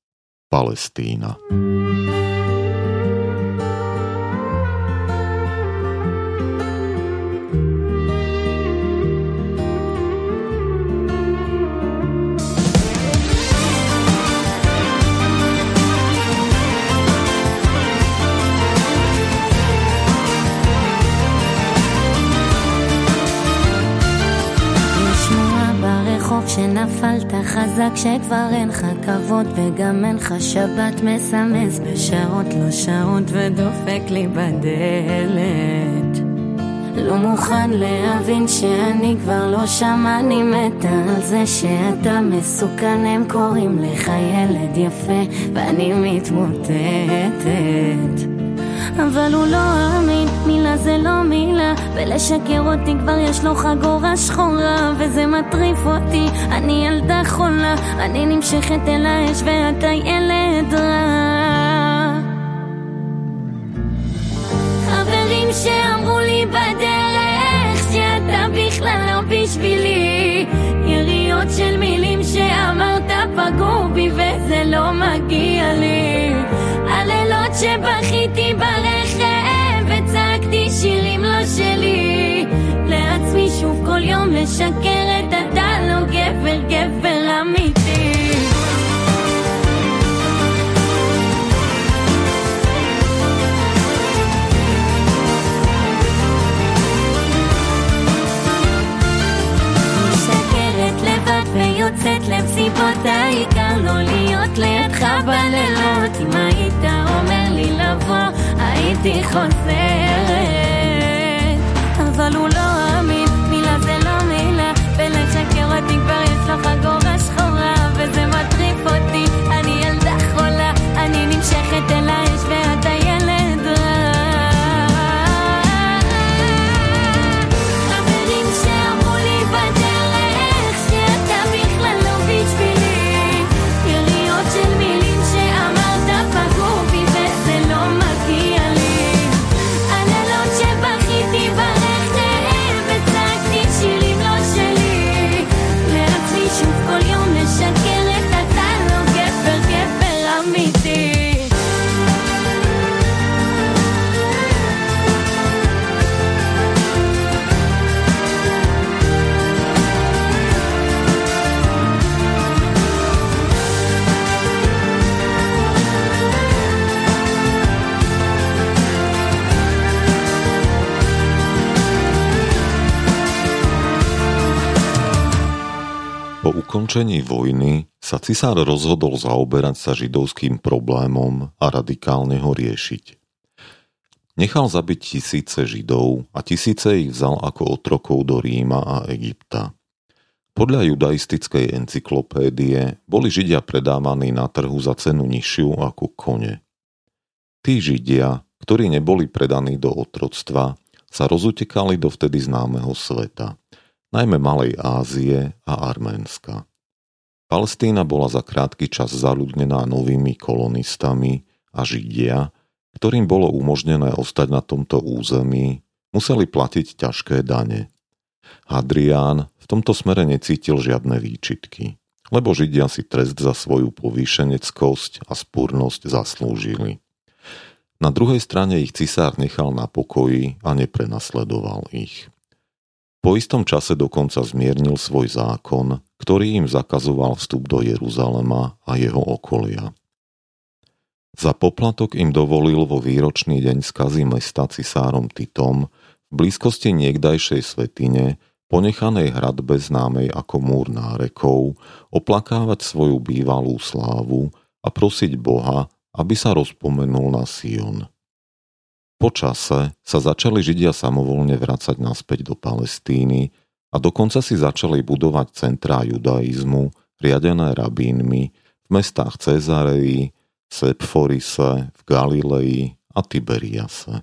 Palestína. חזק שכבר אין לך כבוד וגם אין לך שבת מסמס. בשעות לא שעות ודופק לי בדלת. לא מוכן להבין שאני כבר לא שם, אני מתה על זה שאתה מסוכן, הם קוראים לך ילד יפה ואני מתמוטטת אבל הוא לא אמין, מילה זה לא מילה ולשקר אותי כבר יש לו חגורה שחורה וזה מטריף אותי, אני ילדה חולה אני נמשכת אל האש ואתה ילד רע. חברים שאמרו לי בד... בשבילי. יריות של מילים שאמרת פגעו בי וזה לא מגיע לי. הלילות שבכיתי ברכב וצעקתי שירים לא שלי. לעצמי שוב כל יום משקרת אתה לא גבר גבר אמיתי. ויוצאת למסיבות העיקר לא להיות לידך בלילות. אם היית לבוא הייתי חוזרת. אבל הוא לא אמין מילה זה לא מילה ולשקר אותי כבר יש לך גורה שחורה וזה מטריף אותי. אני ילדה חולה אני נמשכת אל האש ואתה ukončení vojny sa cisár rozhodol zaoberať sa židovským problémom a radikálne ho riešiť. Nechal zabiť tisíce židov a tisíce ich vzal ako otrokov do Ríma a Egypta. Podľa judaistickej encyklopédie boli židia predávaní na trhu za cenu nižšiu ako kone. Tí židia, ktorí neboli predaní do otroctva, sa rozutekali do vtedy známeho sveta – najmä Malej Ázie a Arménska. Palestína bola za krátky čas zaludnená novými kolonistami a Židia, ktorým bolo umožnené ostať na tomto území, museli platiť ťažké dane. Hadrián v tomto smere necítil žiadne výčitky, lebo Židia si trest za svoju povýšeneckosť a spúrnosť zaslúžili. Na druhej strane ich cisár nechal na pokoji a neprenasledoval ich. Po istom čase dokonca zmiernil svoj zákon, ktorý im zakazoval vstup do Jeruzalema a jeho okolia. Za poplatok im dovolil vo výročný deň skazy mesta cisárom Titom v blízkosti niekdajšej svetine ponechanej hradbe známej ako múr nárekov, oplakávať svoju bývalú slávu a prosiť Boha, aby sa rozpomenul na Sion. Po čase sa začali Židia samovolne vracať naspäť do Palestíny a dokonca si začali budovať centrá judaizmu, riadené rabínmi v mestách Cezareji, Sepforise, v Galilei a Tiberiase.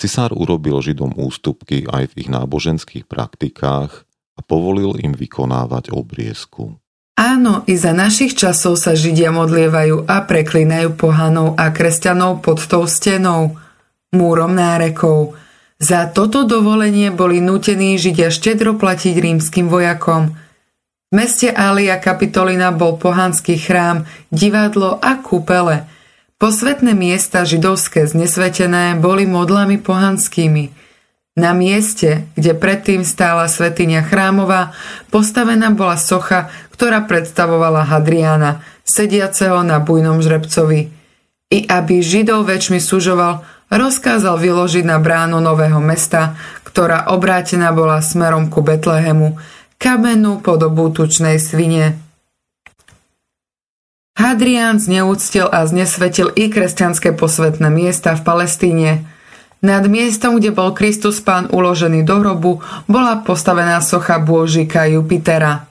Cisár urobil Židom ústupky aj v ich náboženských praktikách a povolil im vykonávať obriezku. Áno, i za našich časov sa Židia modlievajú a preklinajú pohanov a kresťanov pod tou stenou – múrom nárekov. Za toto dovolenie boli nútení Židia štedro platiť rímským vojakom. V meste Alia Kapitolina bol pohanský chrám, divadlo a kúpele. Posvetné miesta židovské znesvetené boli modlami pohanskými. Na mieste, kde predtým stála svetiňa chrámová, postavená bola socha, ktorá predstavovala Hadriana, sediaceho na bujnom žrebcovi. I aby Židov väčšmi sužoval, rozkázal vyložiť na bránu nového mesta, ktorá obrátená bola smerom ku Betlehemu, kamennú podobu tučnej svine. Hadrián zneúctil a znesvetil i kresťanské posvetné miesta v Palestíne. Nad miestom, kde bol Kristus pán uložený do hrobu, bola postavená socha Bôžika Jupitera.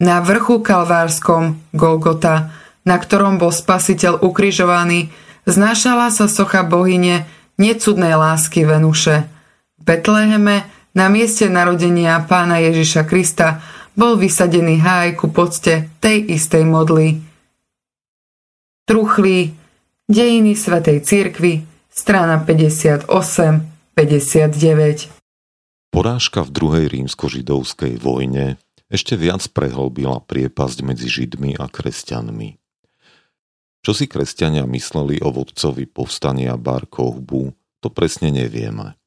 Na vrchu kalvárskom Golgota, na ktorom bol spasiteľ ukrižovaný, znášala sa socha bohyne necudnej lásky Venuše. V Betleheme na mieste narodenia pána Ježiša Krista bol vysadený háj ku pocte tej istej modly. Truchlí, Dejiny Svetej Církvy, strana 58-59 Porážka v druhej rímsko-židovskej vojne ešte viac prehlbila priepasť medzi Židmi a kresťanmi. Čo si kresťania mysleli o vodcovi povstania Bar Kochbu, to presne nevieme.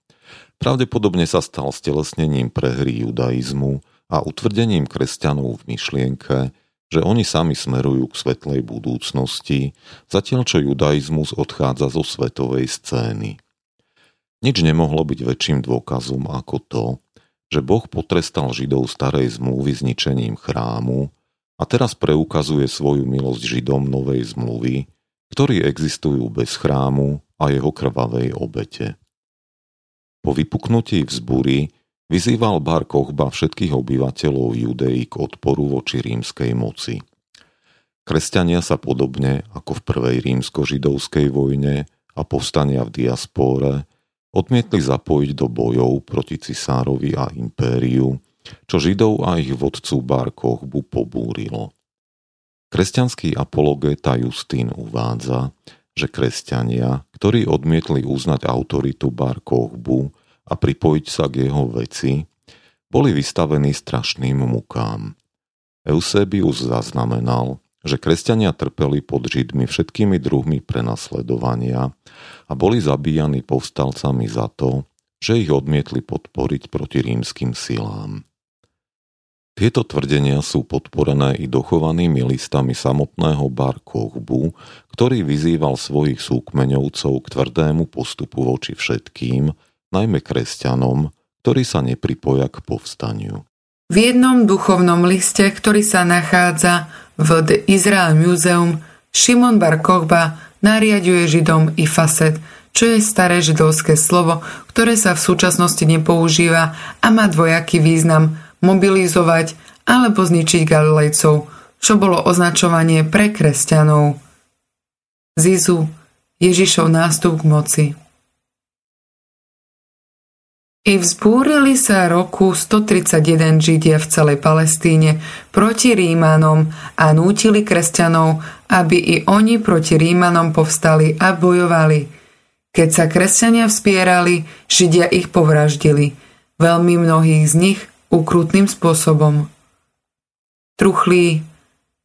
Pravdepodobne sa stal stelesnením prehry judaizmu a utvrdením kresťanov v myšlienke, že oni sami smerujú k svetlej budúcnosti, zatiaľ čo judaizmus odchádza zo svetovej scény. Nič nemohlo byť väčším dôkazom ako to, že Boh potrestal Židov starej zmluvy zničením chrámu a teraz preukazuje svoju milosť Židom novej zmluvy, ktorí existujú bez chrámu a jeho krvavej obete. Po vypuknutí vzbúry vyzýval Bar Kochba všetkých obyvateľov Judei k odporu voči rímskej moci. Kresťania sa podobne ako v prvej rímsko-židovskej vojne a povstania v diaspóre odmietli zapojiť do bojov proti cisárovi a impériu, čo Židov a ich vodcu Bar Kochbu pobúrilo. Kresťanský apologéta Justín uvádza, že kresťania, ktorí odmietli uznať autoritu Bar Kochbu a pripojiť sa k jeho veci, boli vystavení strašným mukám. Eusebius zaznamenal, že kresťania trpeli pod Židmi všetkými druhmi prenasledovania a boli zabíjani povstalcami za to, že ich odmietli podporiť proti rímským silám. Tieto tvrdenia sú podporené i dochovanými listami samotného Bar Kochbu, ktorý vyzýval svojich súkmeňovcov k tvrdému postupu voči všetkým, najmä kresťanom, ktorí sa nepripoja k povstaniu. V jednom duchovnom liste, ktorý sa nachádza v The Israel Museum, Šimon Bar Kochba nariaduje Židom i faset, čo je staré židovské slovo, ktoré sa v súčasnosti nepoužíva a má dvojaký význam mobilizovať alebo zničiť Galilejcov, čo bolo označovanie pre kresťanov. Zizu, Ježišov nástup k moci. I vzbúrili sa roku 131 Židia v celej Palestíne proti Rímanom a nútili kresťanov, aby i oni proti Rímanom povstali a bojovali. Keď sa kresťania vspierali, Židia ich povraždili. Veľmi mnohých z nich ukrutným spôsobom. Truchlí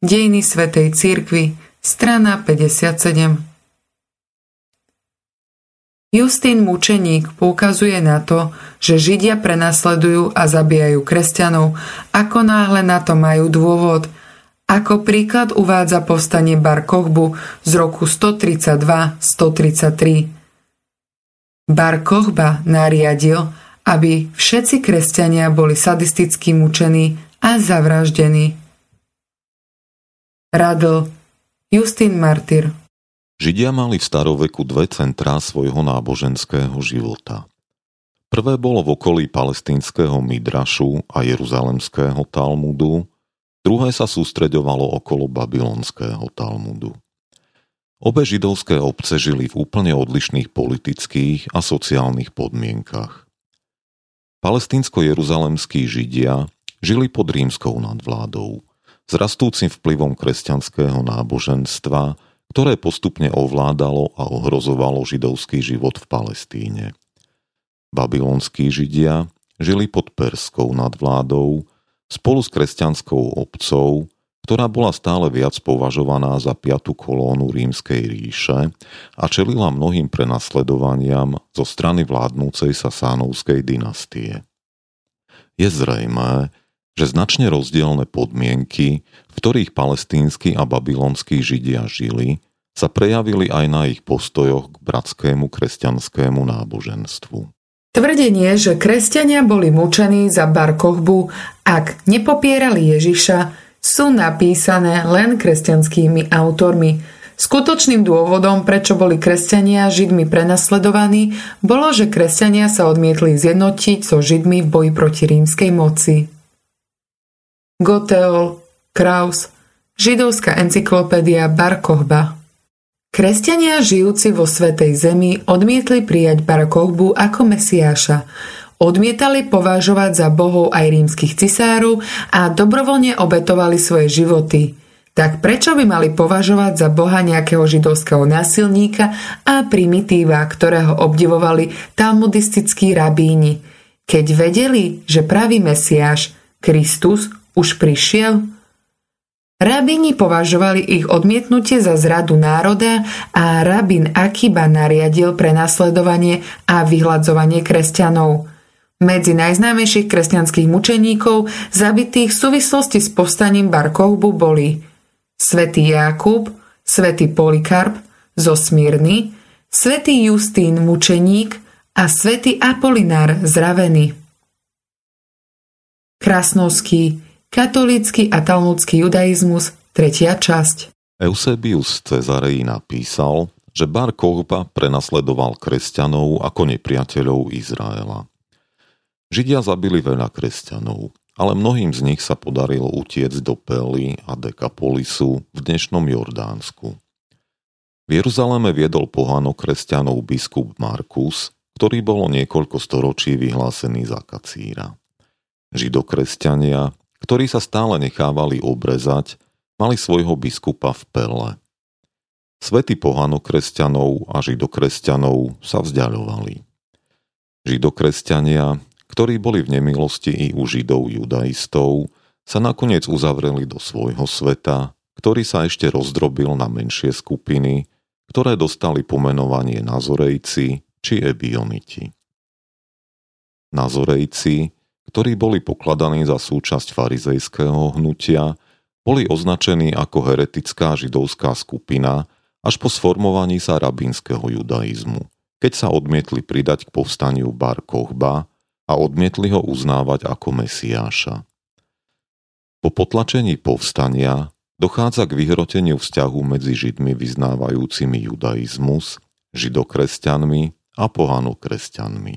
Dejiny Svetej Církvy, strana 57 Justín mučeník poukazuje na to, že Židia prenasledujú a zabíjajú kresťanov, ako náhle na to majú dôvod. Ako príklad uvádza povstanie Bar Kochbu z roku 132-133. Bar Kochba nariadil, aby všetci kresťania boli sadisticky mučení a zavraždení. Radl Justin Martyr Židia mali v staroveku dve centrá svojho náboženského života. Prvé bolo v okolí palestínskeho Midrašu a jeruzalemského Talmudu, druhé sa sústreďovalo okolo babylonského Talmudu. Obe židovské obce žili v úplne odlišných politických a sociálnych podmienkach. Palestínsko-jeruzalemskí židia žili pod rímskou nadvládou, s rastúcim vplyvom kresťanského náboženstva ktoré postupne ovládalo a ohrozovalo židovský život v Palestíne. Babylonskí židia žili pod perskou nadvládou spolu s kresťanskou obcov, ktorá bola stále viac považovaná za piatu kolónu rímskej ríše a čelila mnohým prenasledovaniam zo strany vládnúcej sa sánovskej dynastie. Je zrejmé, že značne rozdielne podmienky, v ktorých palestínsky a babylonskí židia žili, sa prejavili aj na ich postojoch k bratskému kresťanskému náboženstvu. Tvrdenie, že kresťania boli mučení za bar kochbu, ak nepopierali Ježiša, sú napísané len kresťanskými autormi. Skutočným dôvodom, prečo boli kresťania Židmi prenasledovaní, bolo, že kresťania sa odmietli zjednotiť so Židmi v boji proti rímskej moci. Goteol, Kraus, židovská encyklopédia Bar Kochba. Kresťania žijúci vo Svetej Zemi odmietli prijať Bar ako Mesiáša, odmietali považovať za bohov aj rímskych cisárov a dobrovoľne obetovali svoje životy. Tak prečo by mali považovať za boha nejakého židovského násilníka a primitíva, ktorého obdivovali talmudistickí rabíni – keď vedeli, že pravý Mesiáš, Kristus, už prišiel? Rabini považovali ich odmietnutie za zradu národa a rabin Akiba nariadil prenasledovanie a vyhľadzovanie kresťanov. Medzi najznámejších kresťanských mučeníkov zabitých v súvislosti s povstaním Bar Kochbu boli svätý Jakub, svätý Polikarp zo Smírny, svätý Justín mučeník a svätý Apolinár zravený. Krasnovský Katolícky a talmudský judaizmus, tretia časť. Eusebius Cezarej napísal, že Bar Kochba prenasledoval kresťanov ako nepriateľov Izraela. Židia zabili veľa kresťanov, ale mnohým z nich sa podarilo utiecť do Pely a Dekapolisu v dnešnom Jordánsku. V Jeruzaleme viedol pohano kresťanov biskup Markus, ktorý bolo niekoľko storočí vyhlásený za kacíra. Židokresťania ktorí sa stále nechávali obrezať, mali svojho biskupa v Perle. Svety pohanokresťanov a židokresťanov sa vzdialovali. Židokresťania, ktorí boli v nemilosti i u židov judaistov, sa nakoniec uzavreli do svojho sveta, ktorý sa ešte rozdrobil na menšie skupiny, ktoré dostali pomenovanie Nazorejci či Ebioniti. Nazorejci ktorí boli pokladaní za súčasť farizejského hnutia, boli označení ako heretická židovská skupina až po sformovaní sa rabínskeho judaizmu, keď sa odmietli pridať k povstaniu Bar Kochba a odmietli ho uznávať ako Mesiáša. Po potlačení povstania dochádza k vyhroteniu vzťahu medzi Židmi vyznávajúcimi judaizmus, židokresťanmi a pohanokresťanmi.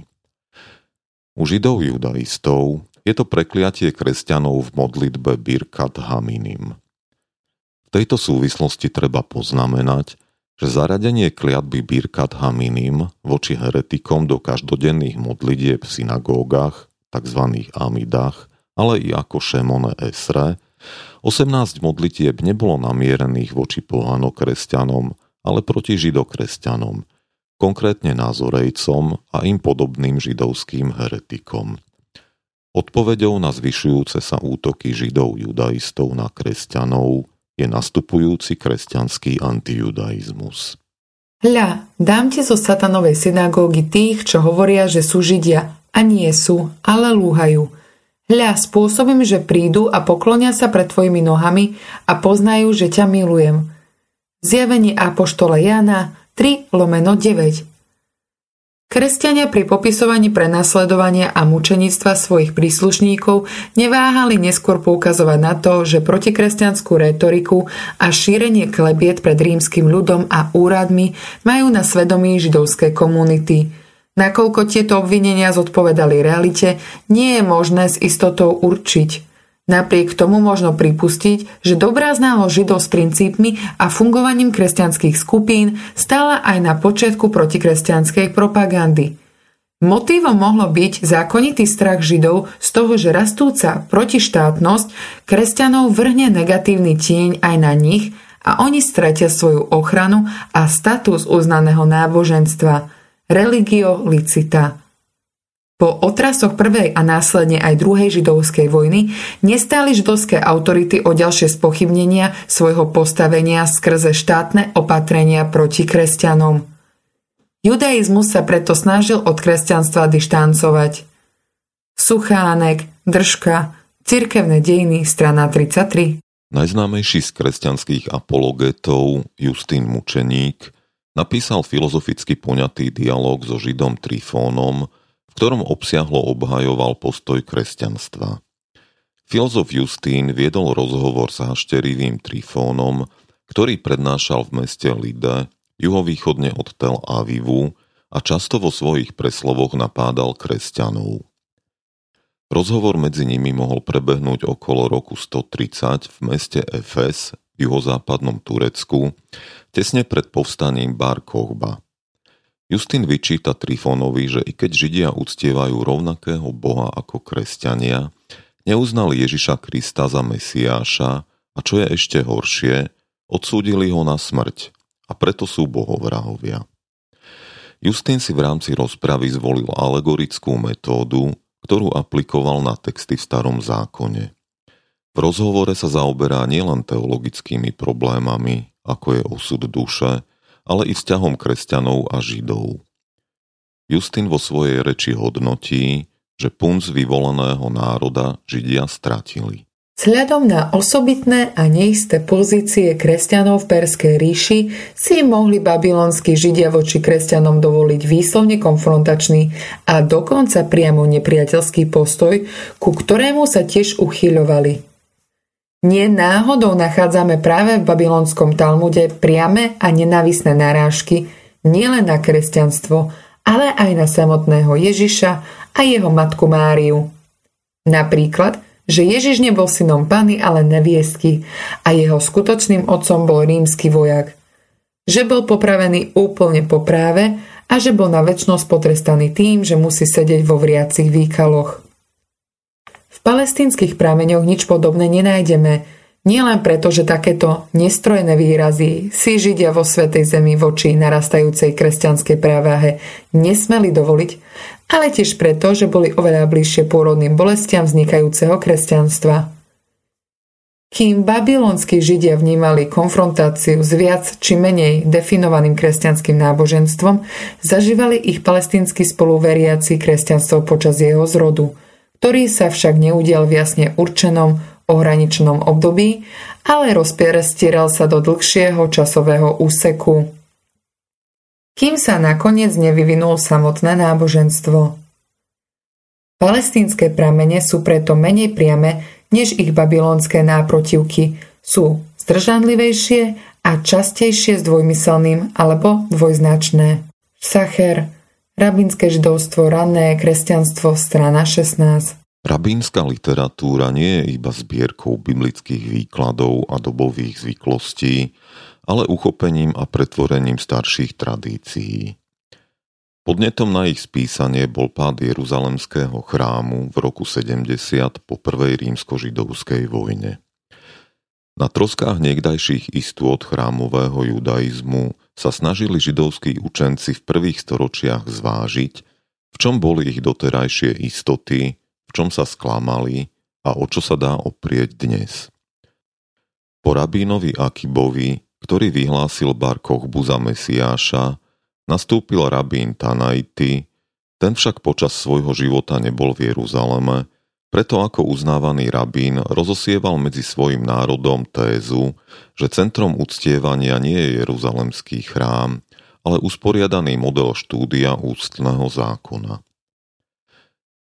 U židov judaistov je to prekliatie kresťanov v modlitbe Birkat Haminim. V tejto súvislosti treba poznamenať, že zaradenie kliatby Birkat Haminim voči heretikom do každodenných modlitieb v synagógach, tzv. amidách, ale i ako Šemone Esre, 18 modlitieb nebolo namierených voči pohanokresťanom, ale proti židokresťanom – konkrétne názorejcom a im podobným židovským heretikom. Odpovedou na zvyšujúce sa útoky židov judaistov na kresťanov je nastupujúci kresťanský antijudaizmus. Hľa, dám ti zo satanovej synagógy tých, čo hovoria, že sú židia, a nie sú, ale lúhajú. Hľa, spôsobím, že prídu a poklonia sa pred tvojimi nohami a poznajú, že ťa milujem. Zjavenie Apoštole Jana, 3 lomeno 9. Kresťania pri popisovaní prenasledovania a mučenictva svojich príslušníkov neváhali neskôr poukazovať na to, že protikresťanskú retoriku a šírenie klebiet pred rímským ľudom a úradmi majú na svedomí židovské komunity. Nakoľko tieto obvinenia zodpovedali realite, nie je možné s istotou určiť – Napriek tomu možno pripustiť, že dobrá znalosť židov s princípmi a fungovaním kresťanských skupín stála aj na počiatku protikresťanskej propagandy. Motívom mohlo byť zákonitý strach židov z toho, že rastúca protištátnosť kresťanov vrhne negatívny tieň aj na nich a oni stratia svoju ochranu a status uznaného náboženstva religio licita. Po otrasoch prvej a následne aj druhej židovskej vojny nestáli židovské autority o ďalšie spochybnenia svojho postavenia skrze štátne opatrenia proti kresťanom. Judaizmus sa preto snažil od kresťanstva dištancovať. Suchánek, Držka, Cirkevné dejiny, strana 33. Najznámejší z kresťanských apologetov, Justín Mučeník, napísal filozoficky poňatý dialog so židom Trifónom, ktorom obsiahlo obhajoval postoj kresťanstva. Filozof Justín viedol rozhovor s hašterivým Trifónom, ktorý prednášal v meste Lide, juhovýchodne od Tel Avivu a často vo svojich preslovoch napádal kresťanov. Rozhovor medzi nimi mohol prebehnúť okolo roku 130 v meste Efes v juhozápadnom Turecku, tesne pred povstaním Bar Kochba. Justin vyčíta Trifónovi, že i keď Židia uctievajú rovnakého Boha ako kresťania, neuznali Ježiša Krista za Mesiáša a čo je ešte horšie, odsúdili ho na smrť a preto sú bohovrahovia. Justin si v rámci rozpravy zvolil alegorickú metódu, ktorú aplikoval na texty v starom zákone. V rozhovore sa zaoberá nielen teologickými problémami, ako je osud duše, ale i vzťahom kresťanov a židov. Justin vo svojej reči hodnotí, že punc vyvoleného národa Židia stratili. Vzhľadom na osobitné a neisté pozície kresťanov v Perskej ríši si mohli babylonskí židia voči kresťanom dovoliť výslovne konfrontačný a dokonca priamo nepriateľský postoj, ku ktorému sa tiež uchyľovali. Nie náhodou nachádzame práve v babylonskom Talmude priame a nenávisné narážky nielen na kresťanstvo, ale aj na samotného Ježiša a jeho matku Máriu. Napríklad – že Ježiš nebol synom Pany, ale neviesky a jeho skutočným otcom bol rímsky vojak. Že bol popravený úplne po práve a že bol na väčšnosť potrestaný tým, že musí sedieť vo vriacich výkaloch. V palestinských prameňoch nič podobné nenájdeme, nielen preto, že takéto nestrojené výrazy si Židia vo Svetej Zemi voči narastajúcej kresťanskej právahe nesmeli dovoliť, ale tiež preto, že boli oveľa bližšie pôrodným bolestiam vznikajúceho kresťanstva. Kým babylonskí židia vnímali konfrontáciu s viac či menej definovaným kresťanským náboženstvom, zažívali ich palestínsky spoluveriaci kresťanstvo počas jeho zrodu, ktorý sa však neudial v jasne určenom, ohraničenom období, ale rozpierestieral sa do dlhšieho časového úseku kým sa nakoniec nevyvinul samotné náboženstvo. Palestínske pramene sú preto menej priame než ich babylonské náprotivky, sú zdržanlivejšie a častejšie s dvojmyselným alebo dvojznačné. Sacher, Rabínske židovstvo, ranné kresťanstvo, strana 16. Rabínska literatúra nie je iba zbierkou biblických výkladov a dobových zvyklostí, ale uchopením a pretvorením starších tradícií. Podnetom na ich spísanie bol pád Jeruzalemského chrámu v roku 70 po prvej rímsko-židovskej vojne. Na troskách niekdajších istôt chrámového judaizmu sa snažili židovskí učenci v prvých storočiach zvážiť, v čom boli ich doterajšie istoty, v čom sa sklamali a o čo sa dá oprieť dnes. Po rabínovi Akibovi ktorý vyhlásil Bar Kochbu za Mesiáša, nastúpil rabín Tanaiti, ten však počas svojho života nebol v Jeruzaleme, preto ako uznávaný rabín rozosieval medzi svojim národom tézu, že centrom uctievania nie je Jeruzalemský chrám, ale usporiadaný model štúdia ústneho zákona.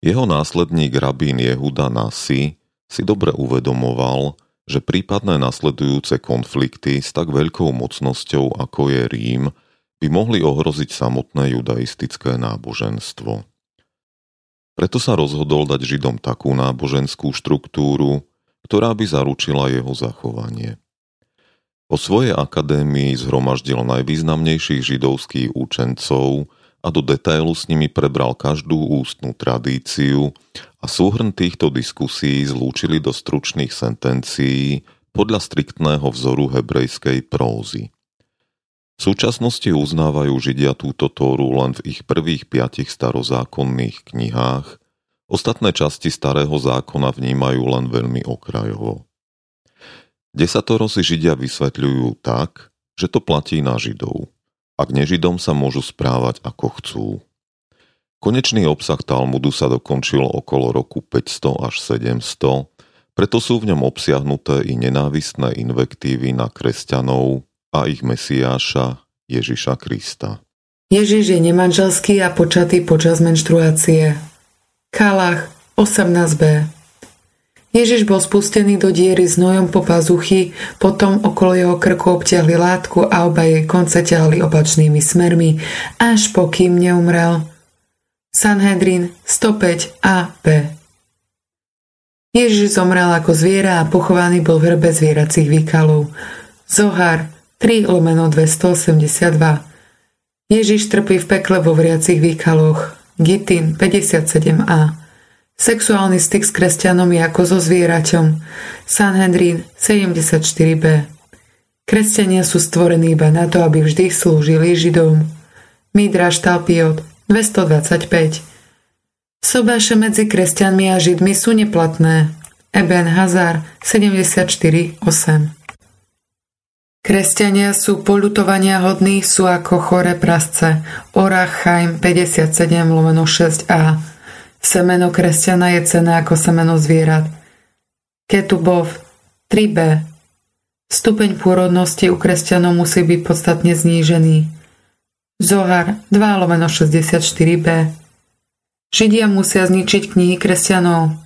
Jeho následník rabín Jehuda Nasi si dobre uvedomoval, že prípadné nasledujúce konflikty s tak veľkou mocnosťou ako je Rím by mohli ohroziť samotné judaistické náboženstvo. Preto sa rozhodol dať Židom takú náboženskú štruktúru, ktorá by zaručila jeho zachovanie. Po svojej akadémii zhromaždil najvýznamnejších židovských učencov a do detailu s nimi prebral každú ústnu tradíciu a súhrn týchto diskusí zlúčili do stručných sentencií podľa striktného vzoru hebrejskej prózy. V súčasnosti uznávajú Židia túto tóru len v ich prvých piatich starozákonných knihách, ostatné časti starého zákona vnímajú len veľmi okrajovo. Desatoro si Židia vysvetľujú tak, že to platí na Židov. Ak nežidom sa môžu správať ako chcú. Konečný obsah Talmudu sa dokončil okolo roku 500 až 700, preto sú v ňom obsiahnuté i nenávistné invektívy na kresťanov a ich mesiáša Ježiša Krista. Ježiš je nemanželský a počatý počas menštruácie. Kalach 18b Ježiš bol spustený do diery s nojom po pazuchy, potom okolo jeho krku obťahli látku a oba jej konce ťahli opačnými smermi, až pokým neumrel – Sanhedrin 105 A.P. Ježiš zomrel ako zviera a pochovaný bol v hrbe zvieracích výkalov. Zohar 3 lomeno 282 Ježiš trpí v pekle vo vriacich výkaloch. Gitin 57a Sexuálny styk s kresťanom je ako so zvieraťom. Sanhedrin 74b Kresťania sú stvorení iba na to, aby vždy slúžili Židom. Midraš Talpiot 225. V Sobáše medzi kresťanmi a židmi sú neplatné. Eben Hazar 74.8 Kresťania sú polutovania hodní, sú ako chore prasce. Orach Chaim 57 lomeno 6a Semeno kresťana je cené ako semeno zvierat. Ketubov 3b Stupeň pôrodnosti u kresťanov musí byť podstatne znížený. Zohar 2 lomeno 64b Židia musia zničiť knihy kresťanov.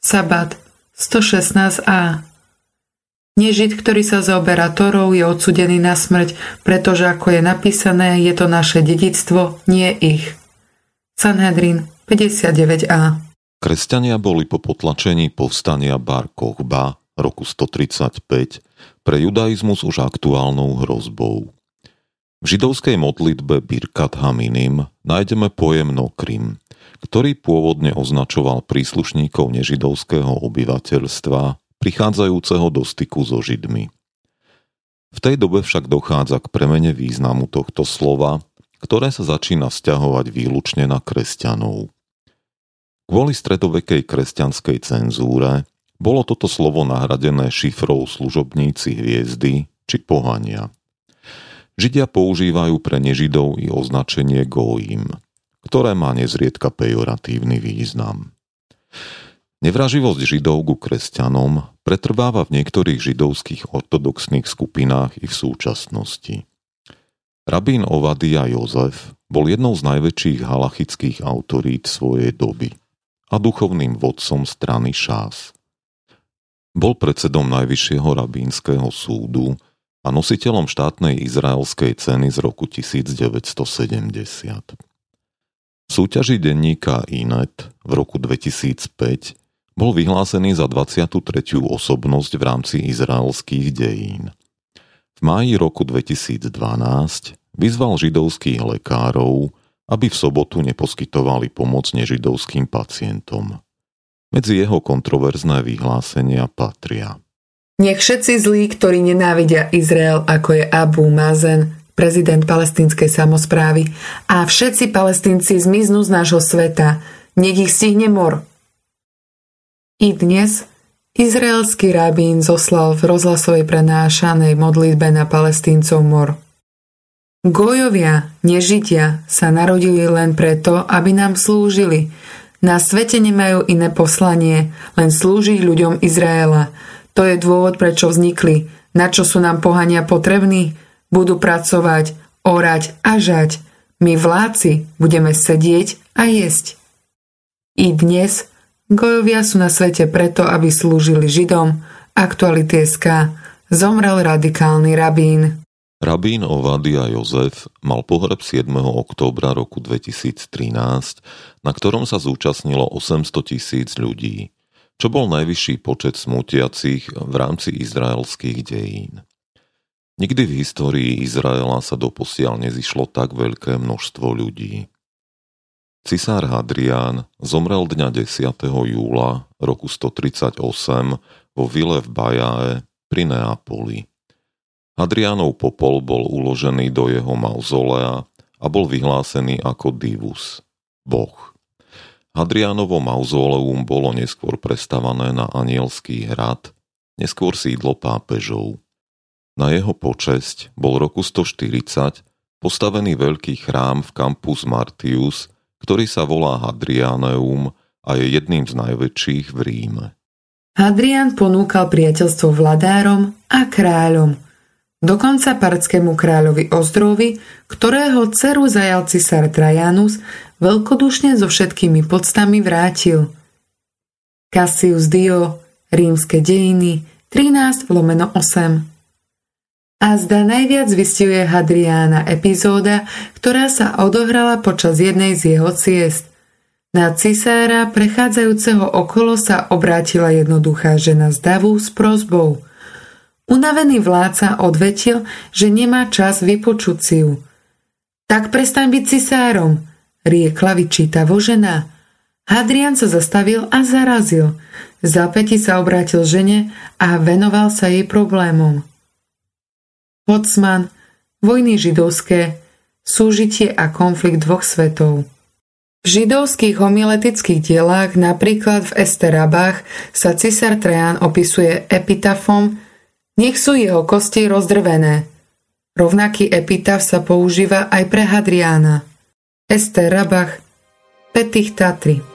Sabat 116a Nežid, ktorý sa zaoberá Torou, je odsudený na smrť, pretože ako je napísané, je to naše dedictvo, nie ich. Sanhedrin 59a Kresťania boli po potlačení povstania Bar Kochba roku 135 pre judaizmus už aktuálnou hrozbou. V židovskej modlitbe Birkat Haminim nájdeme pojem Nokrim, ktorý pôvodne označoval príslušníkov nežidovského obyvateľstva prichádzajúceho do styku so Židmi. V tej dobe však dochádza k premene významu tohto slova, ktoré sa začína vzťahovať výlučne na kresťanov. Kvôli stredovekej kresťanskej cenzúre bolo toto slovo nahradené šifrou služobníci hviezdy či pohania. Židia používajú pre nežidov i označenie goim – ktoré má nezriedka pejoratívny význam. Nevraživosť židov ku kresťanom pretrváva v niektorých židovských ortodoxných skupinách i v súčasnosti. Rabín Ovadia Jozef bol jednou z najväčších halachických autorít svojej doby a duchovným vodcom strany Šás. Bol predsedom Najvyššieho rabínskeho súdu a nositeľom štátnej izraelskej ceny z roku 1970. V súťaži denníka Inet v roku 2005 bol vyhlásený za 23. osobnosť v rámci izraelských dejín. V máji roku 2012 vyzval židovských lekárov, aby v sobotu neposkytovali pomoc nežidovským pacientom. Medzi jeho kontroverzné vyhlásenia patria. Nech všetci zlí, ktorí nenávidia Izrael, ako je Abu Mazen, prezident palestínskej samozprávy, a všetci palestínci zmiznú z nášho sveta, nech ich stihne mor. I dnes izraelský rabín zoslal v rozhlasovej prenášanej modlitbe na palestíncov mor. Gojovia, nežidia, sa narodili len preto, aby nám slúžili. Na svete nemajú iné poslanie, len slúžiť ľuďom Izraela. To je dôvod, prečo vznikli. Na čo sú nám pohania potrební? Budú pracovať, orať a žať. My vládci budeme sedieť a jesť. I dnes gojovia sú na svete preto, aby slúžili Židom. Aktuality SK. Zomrel radikálny rabín. Rabín Ovadia Jozef mal pohreb 7. októbra roku 2013, na ktorom sa zúčastnilo 800 tisíc ľudí, čo bol najvyšší počet smutiacich v rámci izraelských dejín. Nikdy v histórii Izraela sa doposiaľ nezišlo tak veľké množstvo ľudí. Cisár Hadrián zomrel dňa 10. júla roku 138 vo vile v Bajae pri Neapoli. Hadriánov popol bol uložený do jeho mauzolea a bol vyhlásený ako divus, boh. Hadriánovo mauzoleum bolo neskôr prestavané na Anielský hrad, neskôr sídlo pápežov. Na jeho počesť bol roku 140 postavený veľký chrám v Campus Martius, ktorý sa volá Hadrianeum a je jedným z najväčších v Ríme. Hadrian ponúkal priateľstvo vladárom a kráľom, dokonca partskému kráľovi Ozdrovi, ktorého dceru zajal cisár Trajanus, veľkodušne so všetkými podstami vrátil. Cassius Dio, Rímske dejiny, 13 lomeno 8 a zda najviac vystihuje Hadriána epizóda, ktorá sa odohrala počas jednej z jeho ciest. Na cisára prechádzajúceho okolo sa obrátila jednoduchá žena z davu s prozbou. Unavený vládca odvetil, že nemá čas vypočuť si ju. Tak prestaň byť cisárom, riekla vyčítavo žena. Hadrian sa zastavil a zarazil. Zapäti sa obrátil žene a venoval sa jej problémom. Hocman, vojny židovské, súžitie a konflikt dvoch svetov. V židovských homiletických dielách, napríklad v Esterabách, sa cisár Trajan opisuje epitafom Nech sú jeho kosti rozdrvené. Rovnaký epitaf sa používa aj pre Hadriána. Ester Rabach, Petich Tatry.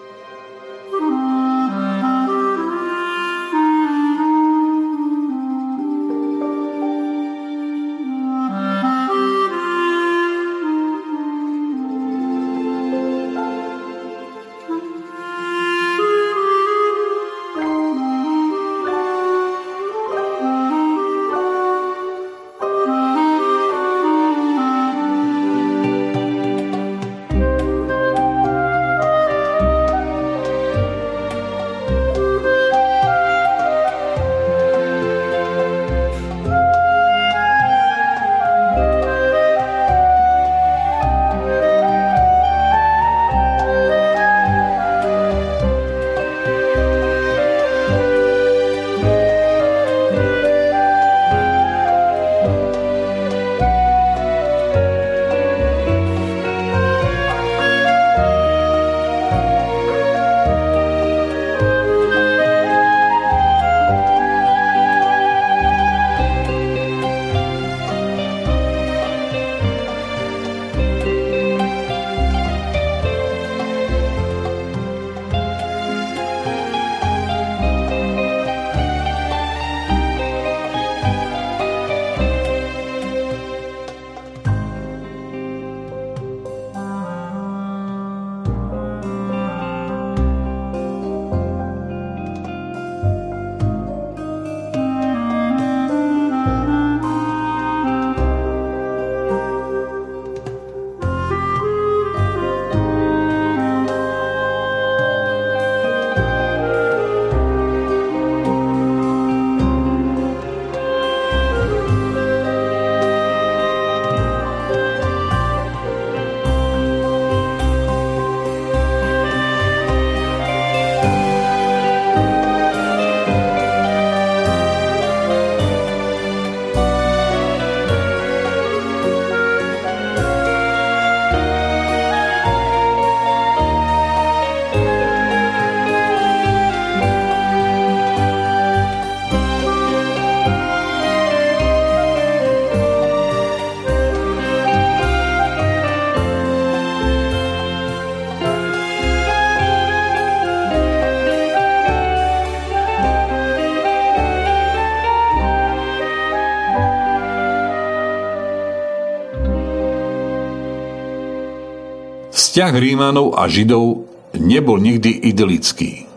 Vzťah Rímanov a Židov nebol nikdy idylický.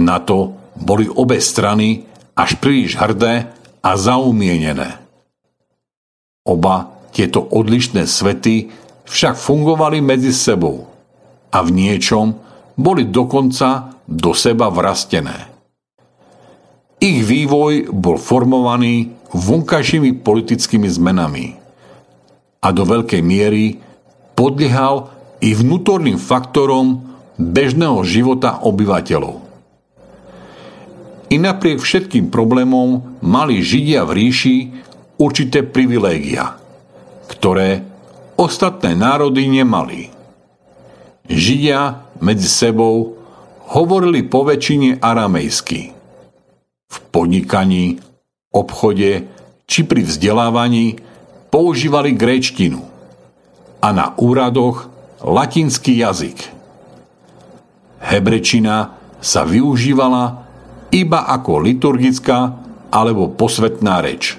Na to boli obe strany až príliš hrdé a zaumienené. Oba tieto odlišné svety však fungovali medzi sebou a v niečom boli dokonca do seba vrastené. Ich vývoj bol formovaný vonkajšími politickými zmenami a do veľkej miery podliehal i vnútorným faktorom bežného života obyvateľov. I napriek všetkým problémom mali Židia v ríši určité privilégia, ktoré ostatné národy nemali. Židia medzi sebou hovorili po väčšine aramejsky. V podnikaní, obchode či pri vzdelávaní používali gréčtinu a na úradoch latinský jazyk. Hebrečina sa využívala iba ako liturgická alebo posvetná reč.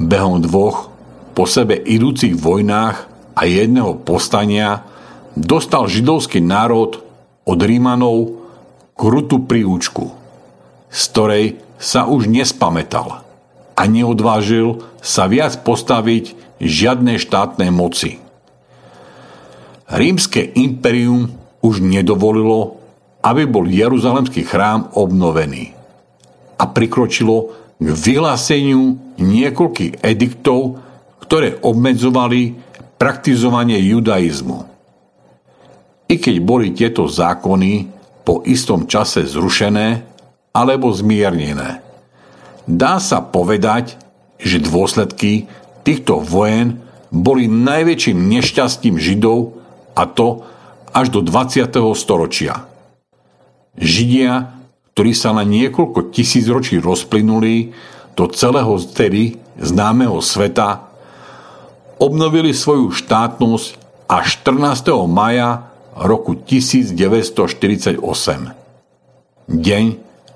Behom dvoch po sebe idúcich vojnách a jedného postania dostal židovský národ od Rímanov krutú príučku, z ktorej sa už nespamätal a neodvážil sa viac postaviť žiadnej štátnej moci. Rímske imperium už nedovolilo, aby bol Jeruzalemský chrám obnovený a prikročilo k vyhláseniu niekoľkých ediktov, ktoré obmedzovali praktizovanie judaizmu. I keď boli tieto zákony po istom čase zrušené alebo zmiernené. Dá sa povedať, že dôsledky týchto vojen boli najväčším nešťastím Židov a to až do 20. storočia. Židia, ktorí sa na niekoľko tisíc ročí rozplynuli do celého tedy známeho sveta, obnovili svoju štátnosť až 14. maja roku 1948. Deň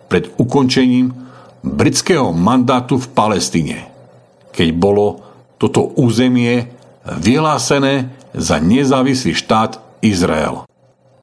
pred ukončením britského mandátu v Palestíne, keď bolo toto územie vyhlásené za nezávislý štát Izrael.